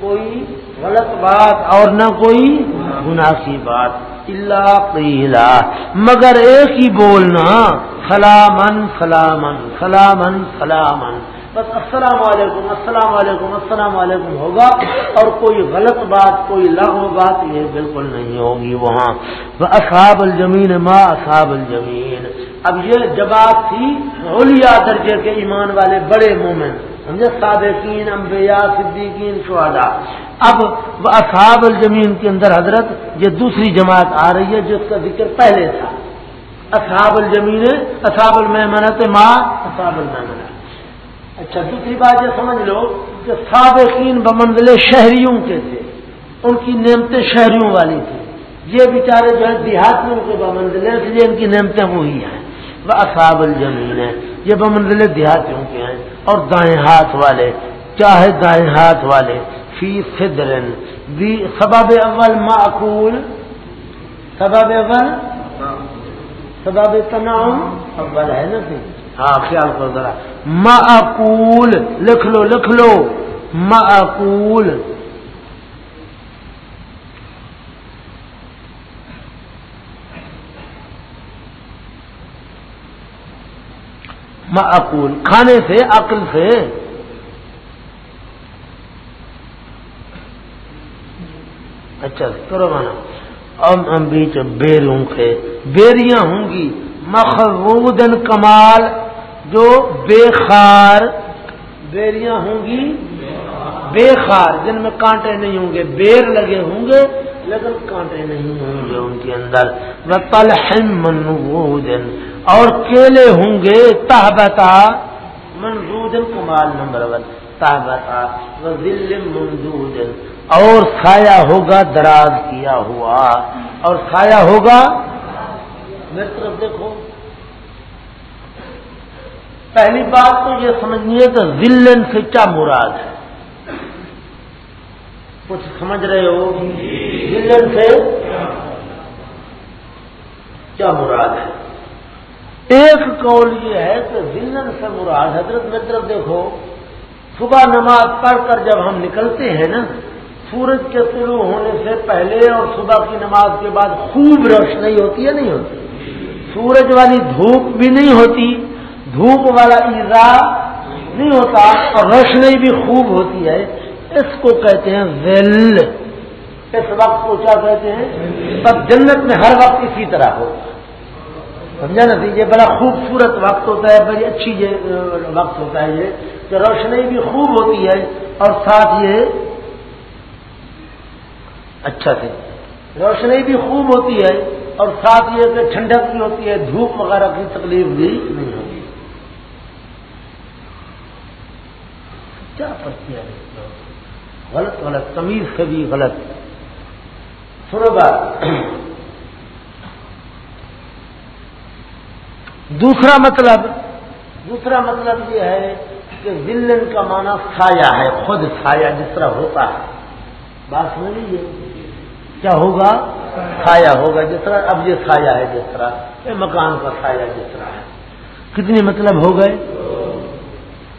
کوئی غلط بات اور نہ کوئی گناہ کی بات۔ اللہ قیلا۔ مگر ایک ہی بولنا سلامن سلامن سلامن سلامن بس السلام علیکم السلام علیکم السلام علیکم ہوگا اور کوئی غلط بات، کوئی لغو بات یہ بالکل نہیں ہوگی وہاں۔ اصحاب الجمین ما اصحاب الجمین اب یہ جواب تھی اولیا درجے کے ایمان والے بڑے مومن، سمجھے؟ صادقین، انبیاء، صدیقین شہدا اب وہ اصحاب الجمین کے اندر حضرت، یہ دوسری جماعت آ رہی ہے جس کا ذکر پہلے تھا۔ اصحاب الجمین اصحاب المحمنت ماں اصحاب المحمنہ اچھا دوسری بات یہ سمجھ لو کہ سابقین بمنزل شہریوں کے تھے، ان کی نعمتیں شہریوں والی تھی یہ بیچارے جو ہے دیہاتیوں کے بمنزل، اس لیے ان کی نعمتیں وہی ہیں۔ وہ اصحاب الجمین ہے یہ بمنزل دیہاتیوں کے ہیں اور دائیں ہاتھ والے، چاہے دائیں ہاتھ والے۔ فی فدرن سباب اول معقول سباب اول سباب تنام اول ہے نا پھر ہاں خیال کرو ذرا۔ معقول، لکھ لو لکھ لو۔ معقول۔ معقول، کھانے سے، عقل سے۔ اچھا کرو مانا ام بیچ بیروں کے بیریاں ہوں گی۔ مخرودن کمال۔ جو بے خار بیریاں ہوں گی، بے خار، جن میں کانٹے نہیں ہوں گے، بیر لگے ہوں گے لیکن کانٹے نہیں ہوں گے ان کے اندر۔ منودن اور کیلے ہوں گے، تحبتا۔ منظود کمال نمبر ون۔ تحبتا ذل منظود اور سایہ ہوگا، دراز کیا ہوا۔ اور سایہ ہوگا میری طرف دیکھو۔ پہلی بات تو یہ سمجھنی ہے کہ ذلن سے کیا مراد ہے؟ کچھ سمجھ رہے ہو؟ ذلن سے کیا مراد ہے؟ ایک قول یہ ہے کہ ذلن سے مراد، حضرت میں طرف دیکھو، صبح نماز پڑھ کر جب ہم نکلتے ہیں نا، سورج کے طلوع ہونے سے پہلے اور صبح کی نماز کے بعد خوب روشنی ہوتی ہے، نہیں ہوتی؟ سورج والی دھوپ بھی نہیں ہوتی دھوپ والا ایزا نہیں ہوتا اور روشنی بھی خوب ہوتی ہے۔ اس کو کہتے ہیں ذل اس وقت کو کیا کہتے ہیں؟ تب جنت میں ہر وقت اسی طرح ہوگا سمجھا نا جی؟ یہ بڑا خوبصورت وقت ہوتا ہے، بڑی اچھی وقت ہوتا ہے یہ، کہ روشنی بھی خوب ہوتی ہے اور ساتھ یہ اچھا سے۔ روشنی بھی خوب ہوتی ہے اور ساتھ یہ کہ ٹھنڈک بھی ہوتی ہے، دھوپ وغیرہ کی تکلیف بھی نہیں ہوتی۔ کیا پرچی ہے غلط غلط تمیز سے بھی غلط۔ سنو بات۔ دوسرا مطلب دوسرا مطلب یہ ہے کہ ولن کا معنی سایہ ہے، خود سایہ جس طرح ہوتا ہے۔ بات سمجھ لیجیے کیا ہوگا؟ سایہ ہوگا جس طرح، اب یہ سایہ ہے جس طرح، یہ مکان کا سایہ جس طرح ہے۔ کتنے مطلب ہو گئے؟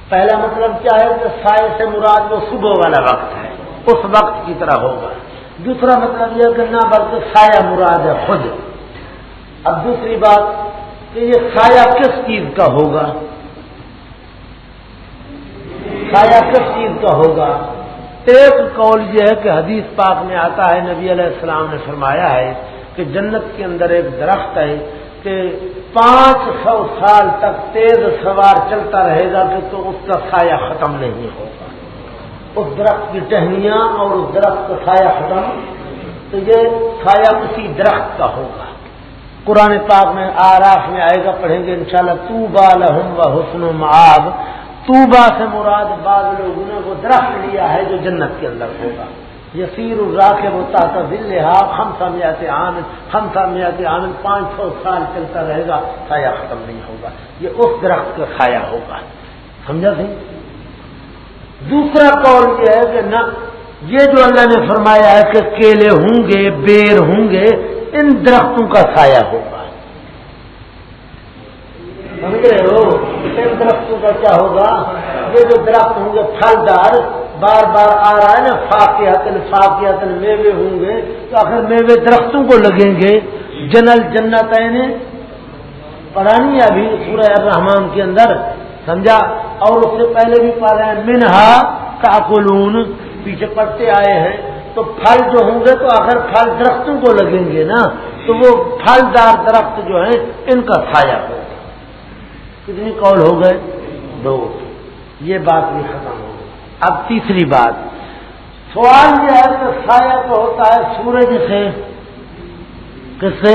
پہلا مطلب کیا ہے کہ سائے سے مراد وہ صبح والا وقت ہے، اس وقت کی طرح ہوگا۔ دوسرا مطلب یہ کہ نہ بلکہ سایہ مراد ہے خود۔ اب دوسری بات کہ یہ سایہ کس چیز کا ہوگا؟ سایہ کس چیز کا ہوگا؟ ایک قول یہ ہے کہ حدیث پاک میں آتا ہے، نبی علیہ السلام نے فرمایا ہے کہ جنت کے اندر ایک درخت ہے کہ پانچ سو سال تک تیز سوار چلتا رہے گا کہ تو اس کا سایہ ختم نہیں ہوگا۔ اس درخت کی ٹہنیاں اور اس درخت کا سایہ ختم، تو یہ سایہ اسی درخت کا ہوگا۔ قرآن پاک میں آراف میں آئے گا، پڑھیں گے انشاءاللہ تو با لہم و حسن و معاب۔ تو با سے مراد بعض لوگوں نے وہ درخت لیا ہے جو جنت کے اندر ہوگا۔ یسیر الراخ ہوتا تھا دل ہم سمیات آنند ہم سمیات آنند پانچ سو سال چلتا رہے گا سایہ ختم نہیں ہوگا۔ یہ اس درخت کا سایہ ہوگا۔ سمجھا سی؟ دوسرا قول یہ ہے کہ نہ، یہ جو اللہ نے فرمایا ہے کہ کیلے ہوں گے، بیر ہوں گے، ان درختوں کا سایہ ہوگا۔ سمجھ رہے ہو؟ ان درختوں کا کیا ہوگا؟ یہ جو درخت ہوں گے، پھلدار بار بار آ رہا ہے نا فاقیات فاقیات میوے ہوں گے تو آخر میوے درختوں کو لگیں گے۔ جنل، جنت پڑھانی ابھی سورہ الرحمان کے اندر، سمجھا؟ اور اس سے پہلے بھی پا رہے ہیں منہا کاکلون پیچھے پڑتے آئے ہیں۔ تو پھل جو ہوں گے تو آخر پھل درختوں کو لگیں گے نا۔ تو وہ پھلدار درخت جو ہیں، ان کا سایہ ہوگا کتنی کال ہو گئے؟ دو۔ یہ بات بھی ختم ہو گئی۔ اب تیسری بات سوال یہ ہے کہ سایہ تو ہوتا ہے سورج سے کس سے؟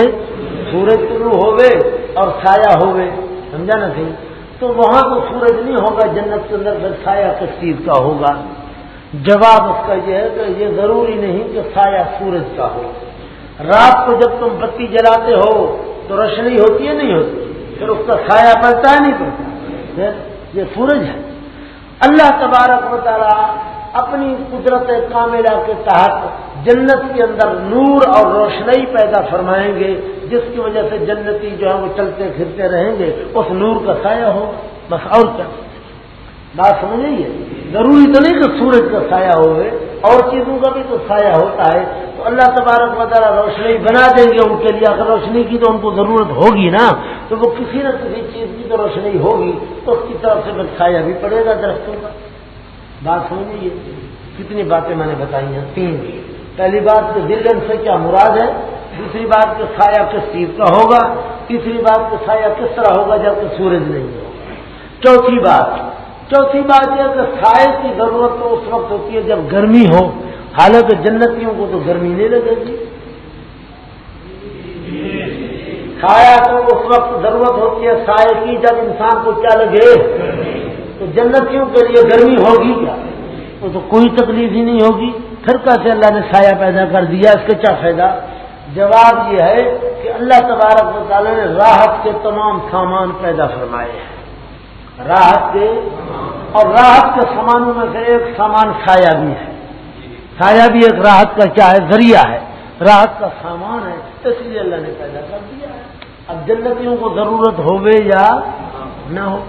سورج شروع ہو گئے اور سایہ ہوگئے سمجھا نا سی تو وہاں تو سورج نہیں ہوگا، جنت کے اندر پھر سایہ کس چیز کا ہوگا؟ جواب اس کا یہ ہے کہ یہ ضروری نہیں کہ سایہ سورج کا ہو۔ رات کو جب تم بتی جلاتے ہو تو روشنی ہوتی ہے، نہیں ہوتی؟ پھر اس کا سایہ پڑتا ہے، نہیں پڑتا یہ سورج ہے۔ اللہ تبارک و تعالیٰ اپنی قدرت کاملہ کے تحت جنت کے اندر نور اور روشنائی پیدا فرمائیں گے، جس کی وجہ سے جنتی جو ہے وہ چلتے پھرتے رہیں گے، اس نور کا سایہ ہو، بس اور کیا۔ بات سمجھ ہے؟ ضروری تو نہیں کہ سورج کا سایہ ہوئے، اور چیزوں کا بھی تو سایہ ہوتا ہے۔ تو اللہ تبارک وغیرہ روشنی بنا دیں گے ان کے لیے اگر روشنی کی تو ان کو ضرورت ہوگی نا۔ تو وہ کسی نہ کسی چیز کی تو روشنی ہوگی، تو اس کی طرف سے سایہ بھی پڑے گا درختوں کا۔ بات سمجھ کتنی باتیں میں نے بتائی ہیں؟ تین۔ پہلی بات کہ دل سے کیا مراد ہے؟ دوسری بات کہ سایہ کس چیز کا ہوگا؟ تیسری بات کہ سایہ کس طرح ہوگا جبکہ سورج نہیں ہوگا؟ چوتھی بات چوتھی بات یہ کہ سائے کی ضرورت تو اس وقت ہوتی ہے جب گرمی ہو۔ حالانکہ جنتیوں کو تو گرمی نہیں لگے گی۔ سایہ کو اس وقت ضرورت ہوتی ہے سائے کی جب انسان کو کیا لگے؟ تو جنتیوں کے لیے گرمی ہوگی کیا؟ تو کوئی تکلیف ہی نہیں ہوگی۔ پھر کیسے اللہ نے سایہ پیدا کر دیا، اس کے کیا فائدہ؟ جواب یہ ہے کہ اللہ تبارک و تعالیٰ نے راحت کے تمام سامان پیدا فرمائے ہیں۔ راحت کے اور راحت کے سامانوں میں سے ایک سامان سایہ بھی ہے۔ سایہ بھی ایک راحت کا کیا ہے؟ ذریعہ ہے۔ راحت کا سامان ہے، اس لیے اللہ نے پیدا کر دیا ہے۔ اب جنتیوں کو ضرورت ہوگی یا نہ ہو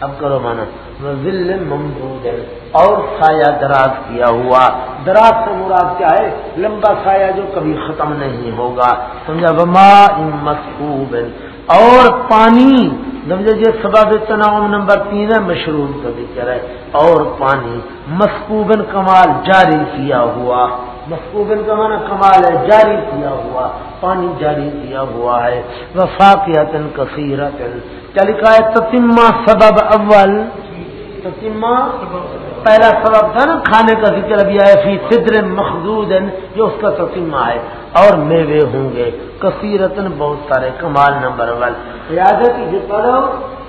اب کرو مانا۔ ذل ممدود۔ اور سایہ دراز کیا ہوا۔ دراز سے مراد کیا ہے؟ لمبا سایہ جو کبھی ختم نہیں ہوگا۔ سمجھا؟ بما مسکوب اور پانی یہ جی سبب تناؤ نمبر تین ہے، مشروم کا ذکر ہے۔ اور پانی مسکوبن کمال جاری کیا ہوا۔ مسکوبن کا مانا کمال ہے جاری کیا ہوا۔ پانی جاری کیا ہوا ہے۔ وفاقیت کثیرت کیا لکھا ہے؟ تتیما سبب اول۔ جی، تتیما پہلا سبب تھا نا کھانے کا ذکر ابھی آیا فی صدر مخدود یہ اس کا تسیمہ ہے۔ اور میوے ہوں گے۔ کثیرتن بہت سارے۔ کمال نمبر ون۔ یاد ہے کہ پڑھو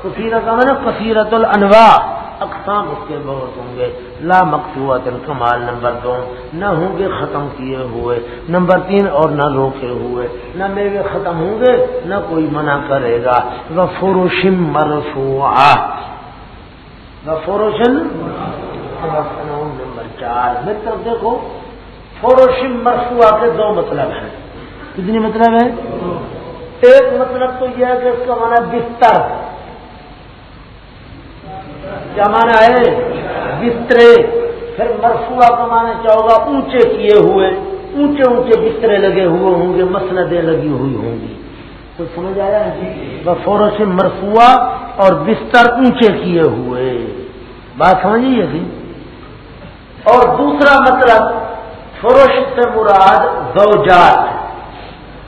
کثیرت نا کثیرت الانواع۔ اقسام اس کے بہت ہوں گے۔ لا مقصوت کمال نمبر دو۔ نہ ہوں گے ختم کیے ہوئے۔ نمبر تین، اور نہ روکے ہوئے۔ نہ میوے ختم ہوں گے، نہ کوئی منع کرے گا۔ وہ فروشم مرفو فروشن نمبر چار مطلب دیکھو فوروشم مرفوا کے دو مطلب ہیں۔ کتنی مطلب ہے ایک مطلب تو یہ ہے کہ اس کا مانا بستر۔ کیا مانا ہے؟ بسترے۔ پھر مرفوا کا مانا کیا ہوگا؟ اونچے کیے ہوئے۔ اونچے اونچے بسترے لگے ہوئے ہوں گے، مسندیں لگی ہوئی ہوں گی۔ تو سمجھ آیا؟ وہ فوروش مرفوا اور بستر اونچے کیے ہوئے۔ بات سمجھیے تھی اور دوسرا مطلب فروش سے مراد زوجات.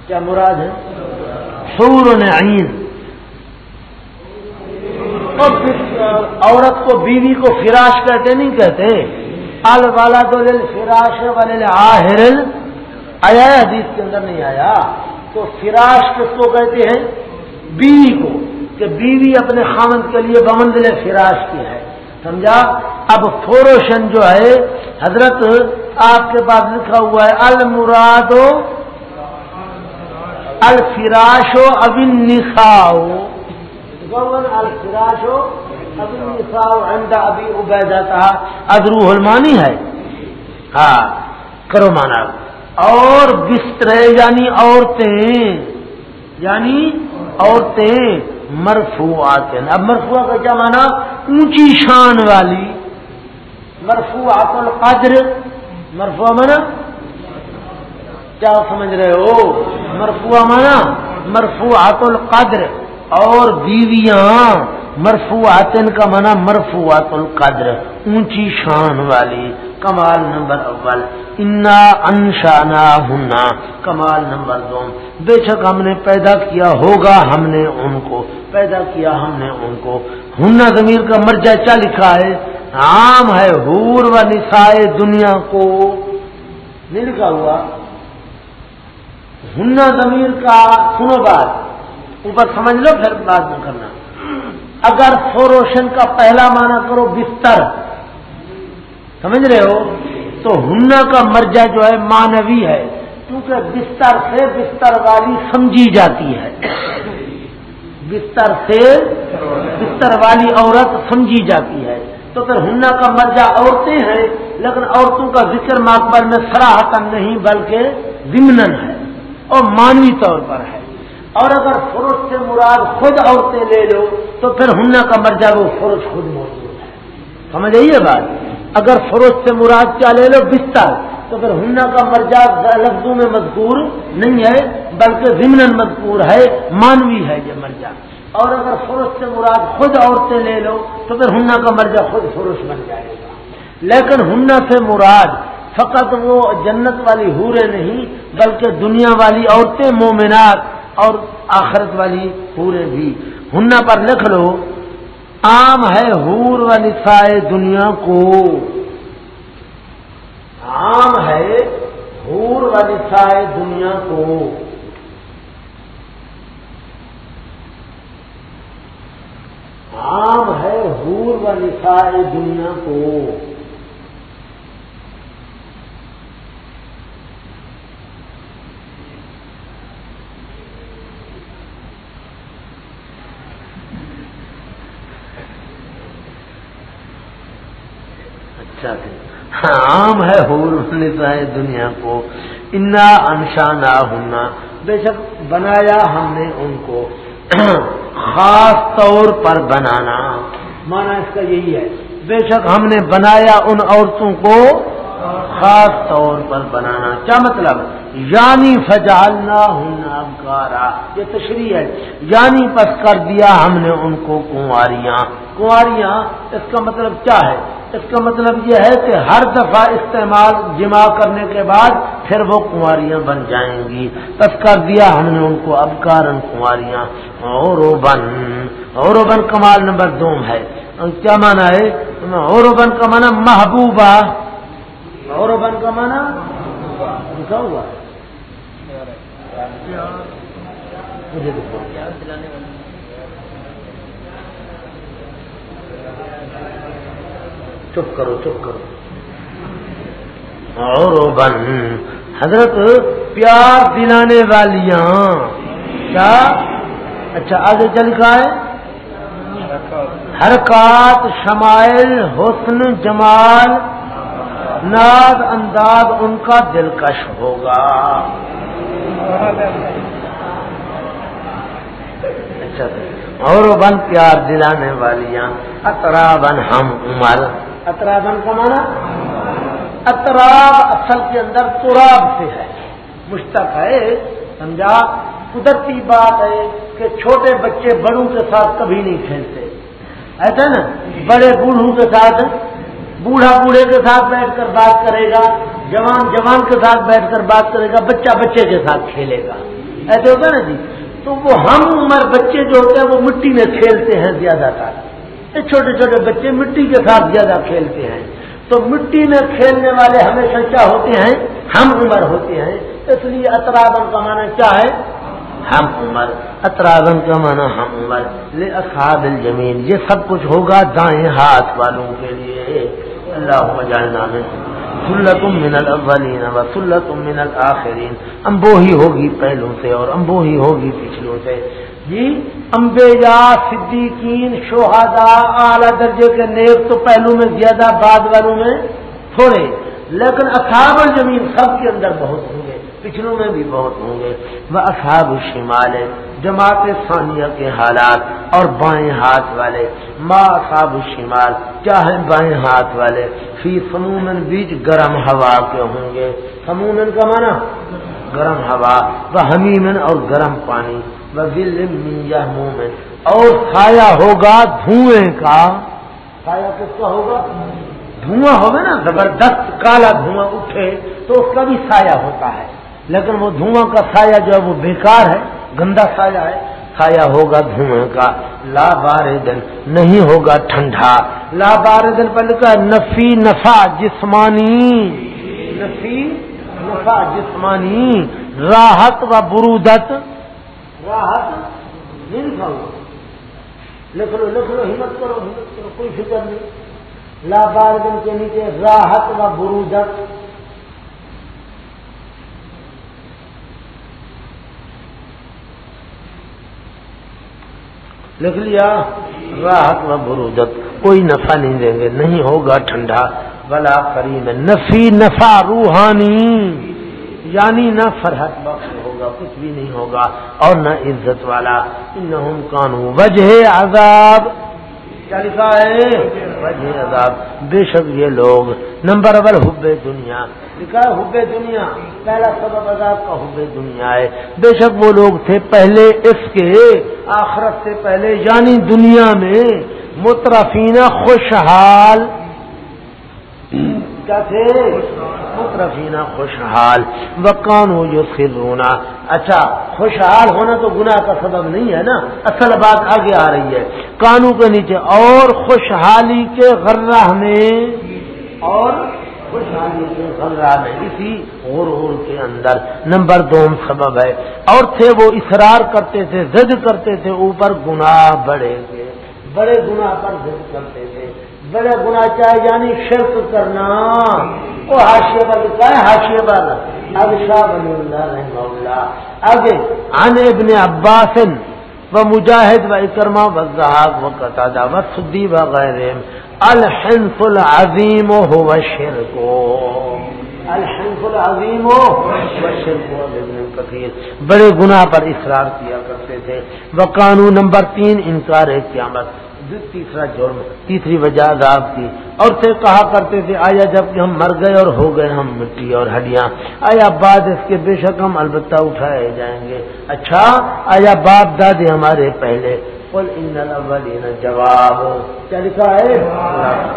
کیا مراد ہے؟ سور عین اور عورت کو بیوی کو فراش کہتے نہیں کہتے؟ ال والا تو فراش والے آہر آیا حدیث کے اندر؟ نہیں آیا. تو فراش کس کو کہتے ہیں؟ بیوی کو، کہ بیوی اپنے خامند کے لیے بمنزل فراش کی ہے. سمجھا؟ اب فوروشن جو ہے حضرت آپ کے پاس لکھا ہوا ہے المراد الفراش و ابن نساؤ الفراش و ابن نساؤ انڈا ابھی ابیدا تھا ادرو حلمانی ہے۔ ہاں کرو مانا اور بستر یعنی عورتیں۔ یعنی عورتیں۔ مرفوعات آتے ہیں۔ اب مرفوا کا کیا مانا اونچی شان والی۔ مرفوعات القدر۔ مرفوع مانا کیا سمجھ رہے ہو؟ مرفوع مانا مرفوعات القدر۔ اور بیویاں مرفوعات کا مانا مرفوعات القدر اونچی شان والی، کمال نمبر اول۔ انا انشانا ہننا کمال نمبر دو۔ بے شک ہم نے پیدا کیا ہوگا ہم نے ان کو، پیدا کیا ہم نے ان کو۔ ہننا ضمیر کا مرجع کیا لکھا ہے؟ عام ہے، حور و نسائے دنیا کو۔ نہیں لکھا ہوا۔ ہننا ضمیر کا، سنو بات۔ اوپر سمجھ لو، پھر بات میں کرنا۔ اگر فوروشن کا پہلا معنی کرو بستر، سمجھ رہے ہو؟ تو ہننا کا مرجع جو ہے مانوی ہے، کیونکہ بستر سے بستر والی سمجھی جاتی ہے۔ بستر سے بستر والی عورت سمجھی جاتی ہے۔ تو پھر ہننا کا مرجع عورتیں ہیں، لیکن عورتوں کا ذکر مقبل میں سراہتن نہیں، بلکہ ضمن ہے۔ اور مانوی طور پر ہے۔ اور اگر فروش سے مراد خود عورتیں لے لو، تو پھر ہننا کا مرجع وہ فروش خود موجود ہے۔ سمجھ آئیے بات؟ اگر فروش سے مراد کیا لے لو؟ بستر۔ تو پھر ہننا کا مرجع لفظوں میں مذکور نہیں ہے، بلکہ ضمن مذکور ہے، مانوی ہے یہ مرجع۔ اور اگر فروش سے مراد خود عورتیں لے لو، تو پھر ہننا کا مرجع خود فروش بن جائے گا۔ لیکن ہننا سے مراد فقط وہ جنت والی حوریں نہیں، بلکہ دنیا والی عورتیں مومنات اور آخرت والی حوریں بھی۔ ہننا پر لکھ لو، عام ہے حور و نسائے دنیا کو۔ عام ہے حور و نسائے دنیا کو۔ عام ہے حور و نسائے دنیا کو۔ عام ہے حور نسائے دنیا کو، انا انشانہ ہونا بے شک بنایا ہم نے ان کو۔ <clears throat> خاص طور پر بنانا۔ مانا اس کا یہی ہے۔ بے شک ہم نے بنایا ان عورتوں کو خاص طور پر بنانا۔ کیا مطلب؟ یعنی فجالنا ہوں ابکارا یہ تشریح ہے۔ یعنی پس کر دیا ہم نے ان کو کنواریاں۔ کنواریاں، اس کا مطلب کیا ہے؟ اس کا مطلب یہ ہے کہ ہر دفعہ استعمال جمع کرنے کے بعد پھر وہ کنواریاں بن جائیں گی۔ پس کر دیا ہم نے ان کو ابکارن کنواریاں۔ اور بن اور بن کمال نمبر دو ہے۔ کیا مانا ہے؟ اور بن کا مانا محبوبہ۔ اور بن کا مانا لکھا ہوا؟ مجھے چپ کرو چپ کرو۔ اور بن حضرت پیار دلانے والیاں۔ کیا؟ اچھا آگے چل کا ہے حرکات شمائل حسن جمال ناز انداز ان کا دلکش ہوگا۔ اچھا اور بن پیار دلانے والیاں اترا بن ہم عمر۔ اترا بن کا مانا اتراب اصل کے اندر تراب سے ہے۔ مشتق ہے، سمجھا؟ قدرتی بات ہے کہ چھوٹے بچے بڑوں کے ساتھ کبھی نہیں کھیلتے۔ ایسا نا؟ بڑے بوڑھوں کے ساتھ، بوڑھا بوڑھے کے ساتھ بیٹھ کر بات کرے گا، جوان جوان کے ساتھ بیٹھ کر بات کرے گا، بچہ بچے کے ساتھ کھیلے گا۔ ایسے ہوتا نا جی؟ تو وہ ہم عمر بچے جو ہوتے ہیں، وہ مٹی میں کھیلتے ہیں زیادہ تر۔ چھوٹے چھوٹے بچے مٹی کے ساتھ زیادہ کھیلتے ہیں۔ تو مٹی میں کھیلنے والے ہمیشہ کیا ہوتے ہیں؟ ہم عمر ہوتے ہیں۔ اس لیے اطرابن کا معنی کیا ہے؟ ہم عمر۔ اطرابن کا معنی ہم عمر۔ لے اصحاب الجمین یہ سب کچھ ہوگا دائیں ہاتھ والوں کے لیے۔ اللہ جاننا میں سلت من الاولین و سلت من الاخرین امبو ہی ہوگی پہلوں سے اور امبو ہی ہوگی پچھلوں سے۔ جی امبیا صدیقین شہادا اعلی درجے کے نیک تو پہلو میں زیادہ، بعد والوں میں تھوڑے۔ لیکن اصحاب الجمین سب کے اندر بہت ہوں گے، پچھلوں میں بھی بہت ہوں گے۔ وہ اصحاب شمال جماعت ثانیہ کے حالات اور بائیں ہاتھ والے۔ ماں اصحاب شمال کیا ہے بائیں ہاتھ والے؟ فی سمومن بیچ گرم ہوا کے ہوں گے۔ سمومن کا مانا گرم ہوا، وہ اور گرم پانی۔ وہ مومن اور سایہ ہوگا دھوئیں کا۔ سایہ کس کا ہوگا؟ دھواں ہوگا نا، زبردست کالا دھواں اٹھے تو اس کا بھی سایہ ہوتا ہے۔ لیکن وہ دھواں کا سایہ جو ہے وہ بیکار ہے، گندا سایہ ہے۔ سایہ ہوگا دھواں کا۔ لا بار دن نہیں ہوگا ٹھنڈا۔ لا بار دن پہلے کا نفی نفا جسمانی۔ نفی نفا جسمانی۔ راحت و برودت۔ راحت نہیں لکھ لو لکھ لو ہمت کرو ہمت کرو، کوئی فکر نہیں۔ لا بار دن کے نیچے راحت و برودت لکھ لیا، راحت و برودت کوئی نفع نہیں دیں گے، نہیں ہوگا ٹھنڈا۔ بلا کری میں نفی، نفع روحانی۔ یعنی نہ فرحت بخش ہوگا، کچھ بھی نہیں ہوگا، اور نہ عزت والا۔ نہ کانو وجہ عذاب۔ کیا لکھا ہے؟ وجہ عذاب۔ بے شک یہ لوگ، نمبر اول حب دنیا۔ لکھا ہے حب دنیا۔ پہلا سبب عذاب کا حب دنیا ہے۔ بے شک وہ لوگ تھے پہلے اس کے، آخرت سے پہلے یعنی دنیا میں۔ مترفینہ خوشحال۔ کیا تھے؟ مترفینہ خوشحال وکان ہو جو سر رونا۔ اچھا خوشحال ہونا تو گناہ کا سبب نہیں ہے نا؟ اصل بات آگے آ رہی ہے۔ کانوں کے نیچے، اور خوشحالی کے غرہ میں۔ اور خوشحالی کے غلہ میں، اسی غور کے اندر۔ نمبر دو سبب ہے۔ اور تھے وہ اصرار کرتے تھے زد کرتے تھے، اوپر گناہ بڑے کے بڑے گناہ پر زد کرتے تھے۔ بڑے گناہ چاہے یعنی شرک کرنا۔ وہ ہاشیے پر کیا ہے ہاشیے پر۔ اب شاہ بلی اللہ رحمہ اللہ۔ آگے آنے ابن عباس و مجاہد و اکرما و زہاق و قطع و سدی و غیر الحنف العظیم ہو شرک۔ الحنف العظیم ہو کثیر بڑے گناہ پر اصرار کیا کرتے تھے۔ وہ قانون نمبر تین، انکار ہے تیسرا جرم، تیسری وجہ عذاب کی اور سے کہا کرتے تھے، آیا جبکہ ہم مر گئے اور ہو گئے، ہم مٹی اور ہڈیاں۔ آیا بعد اس کے بے شک ہم البتہ اٹھائے جائیں گے۔ اچھا آیا باپ دادے ہمارے پہلے۔ جواب۔ کیا لکھا ہے؟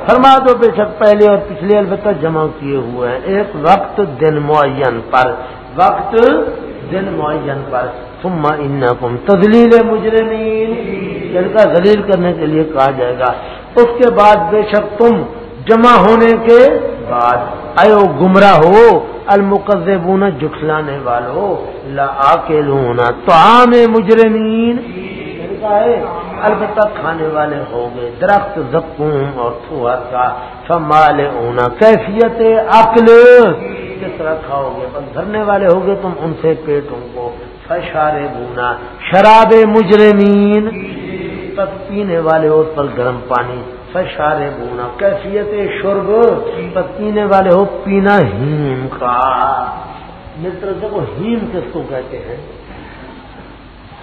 فرما دو بے شک پہلے اور پچھلے البتہ جمع کیے ہوئے ہیں۔ ایک وقت دن معین پر۔ وقت دن معین پر۔ ثم انکم تدلیل مجرمین۔ جن کا ذلیل کرنے کے لیے کہا جائے گا۔ اس کے بعد بے شک تم جمع ہونے کے بعد ایو گمراہ ہو۔ المقذبون جھٹلانے والو لا آکلون، طعام مجرمین۔ البتہ کھانے والے ہو گئے۔ درخت زکوم اور تھوہر کا سنبھالے اونا کیفیت عقل۔ کس طرح کھاؤ گے؟ بس دھرنے والے ہو گئے تم ان سے پیٹوں کو۔ فشارے بونا شراب مجرمین۔ تک پینے والے ہو پر گرم پانی، فشارے بونا، کیفیت شرب تک پینے والے ہو پینا ہیم کا متر دیکھو ہیم کس کو کہتے ہیں؟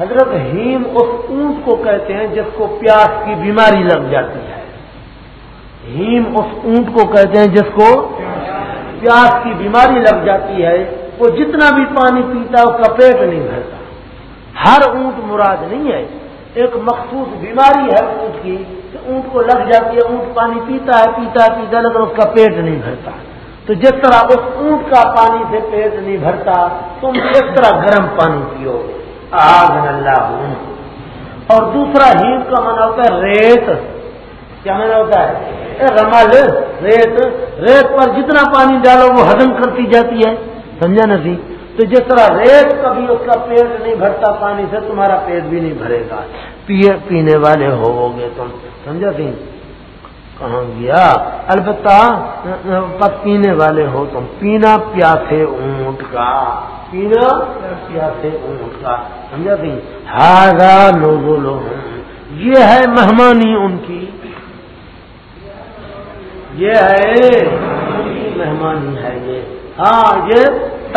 حضرت ہیم اس اونٹ کو کہتے ہیں جس کو پیاس کی بیماری لگ جاتی ہے۔ ہیم اس اونٹ کو کہتے ہیں جس کو پیاس کی بیماری لگ جاتی ہے۔ وہ جتنا بھی پانی پیتا ہے، اس کا پیٹ نہیں بھرتا۔ ہر اونٹ مراد نہیں ہے۔ ایک مخصوص بیماری ہے اونٹ کی، کہ اونٹ کو لگ جاتی ہے، اونٹ پانی پیتا ہے پیتا ہے، پیتا لیکن اس کا پیٹ نہیں بھرتا۔ تو جس طرح اس اونٹ کا پانی سے پیٹ نہیں بھرتا، تم اس طرح گرم پانی پیو۔ گے اللہ ہوں۔ اور دوسرا ہیم کا مانا ہوتا ہے ریت۔ کیا مانا ہوتا ہے؟ رمل، ریت۔ ریت پر جتنا پانی ڈالو، وہ ہضم کرتی جاتی ہے۔ سمجھا سی تو جس طرح ریت کبھی اس کا پیٹ نہیں بھرتا، پانی سے تمہارا پیٹ بھی نہیں بھرے گا۔ پینے والے ہو گے تم۔ سمجھا سی کہاں گیا؟ البتہ پینے والے ہو تم۔ پینا پیاسے اونٹ کا۔ پینا پیاسے اونٹ کا۔ سمجھا سی ہارا لوگو لوگ یہ ہے مہمانی ان کی۔ یہ ہے مہمانی ہے یہ۔ ہاں یہ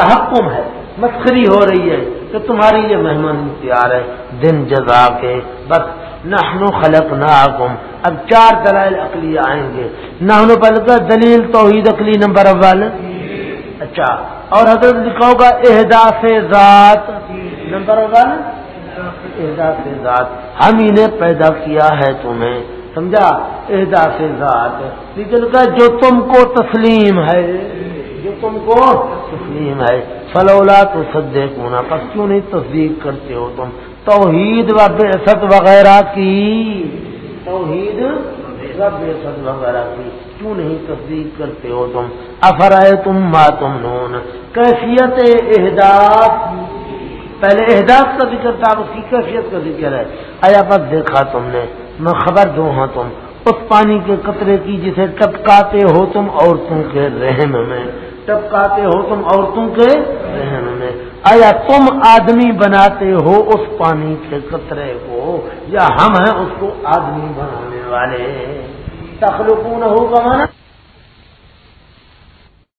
تحکم ہے، مسخری ہو رہی ہے کہ تمہاری یہ مہمان تیار ہے، دن جزا کے بس نحن خلق نہ اب چار دلائل عقلی آئیں گے۔ نحن پہل دلیل توحید عقلی نمبر اول۔ اچھا اور حضرت لکھا ہوگا اہدا سے ذات۔ نمبر اول اہدا سے ذات۔ ہم ہی نے پیدا کیا ہے تمہیں۔ سمجھا؟ اہدا سے ذات۔ لیکن کا جو تم کو تسلیم ہے۔ تم کو۔ تسلیم ہے فلولا تو سدے کونا پر کیوں نہیں تصدیق کرتے ہو تم؟ توحید و بے وغیرہ کی۔ توحید و بے وغیرہ کی۔ کیوں نہیں تصدیق کرتے ہو تم؟ افرائے تم ما تم نون کیفیت احداث۔ پہلے احداث کا ذکر تھا اس کی کیفیت کا ذکر ہے۔ آیا بس دیکھا تم نے؟ میں خبر دوں ہاں تم۔ اس پانی کے قطرے کی جسے ٹپکاتے ہو تم عورتوں کے رحم میں۔ ٹپکاتے ہو تم عورتوں کے رحم میں، آیا تم آدمی بناتے ہو اس پانی کے قطرے کو، یا ہم ہیں اس کو آدمی بنانے والے؟ تخلقون ہوگا مانا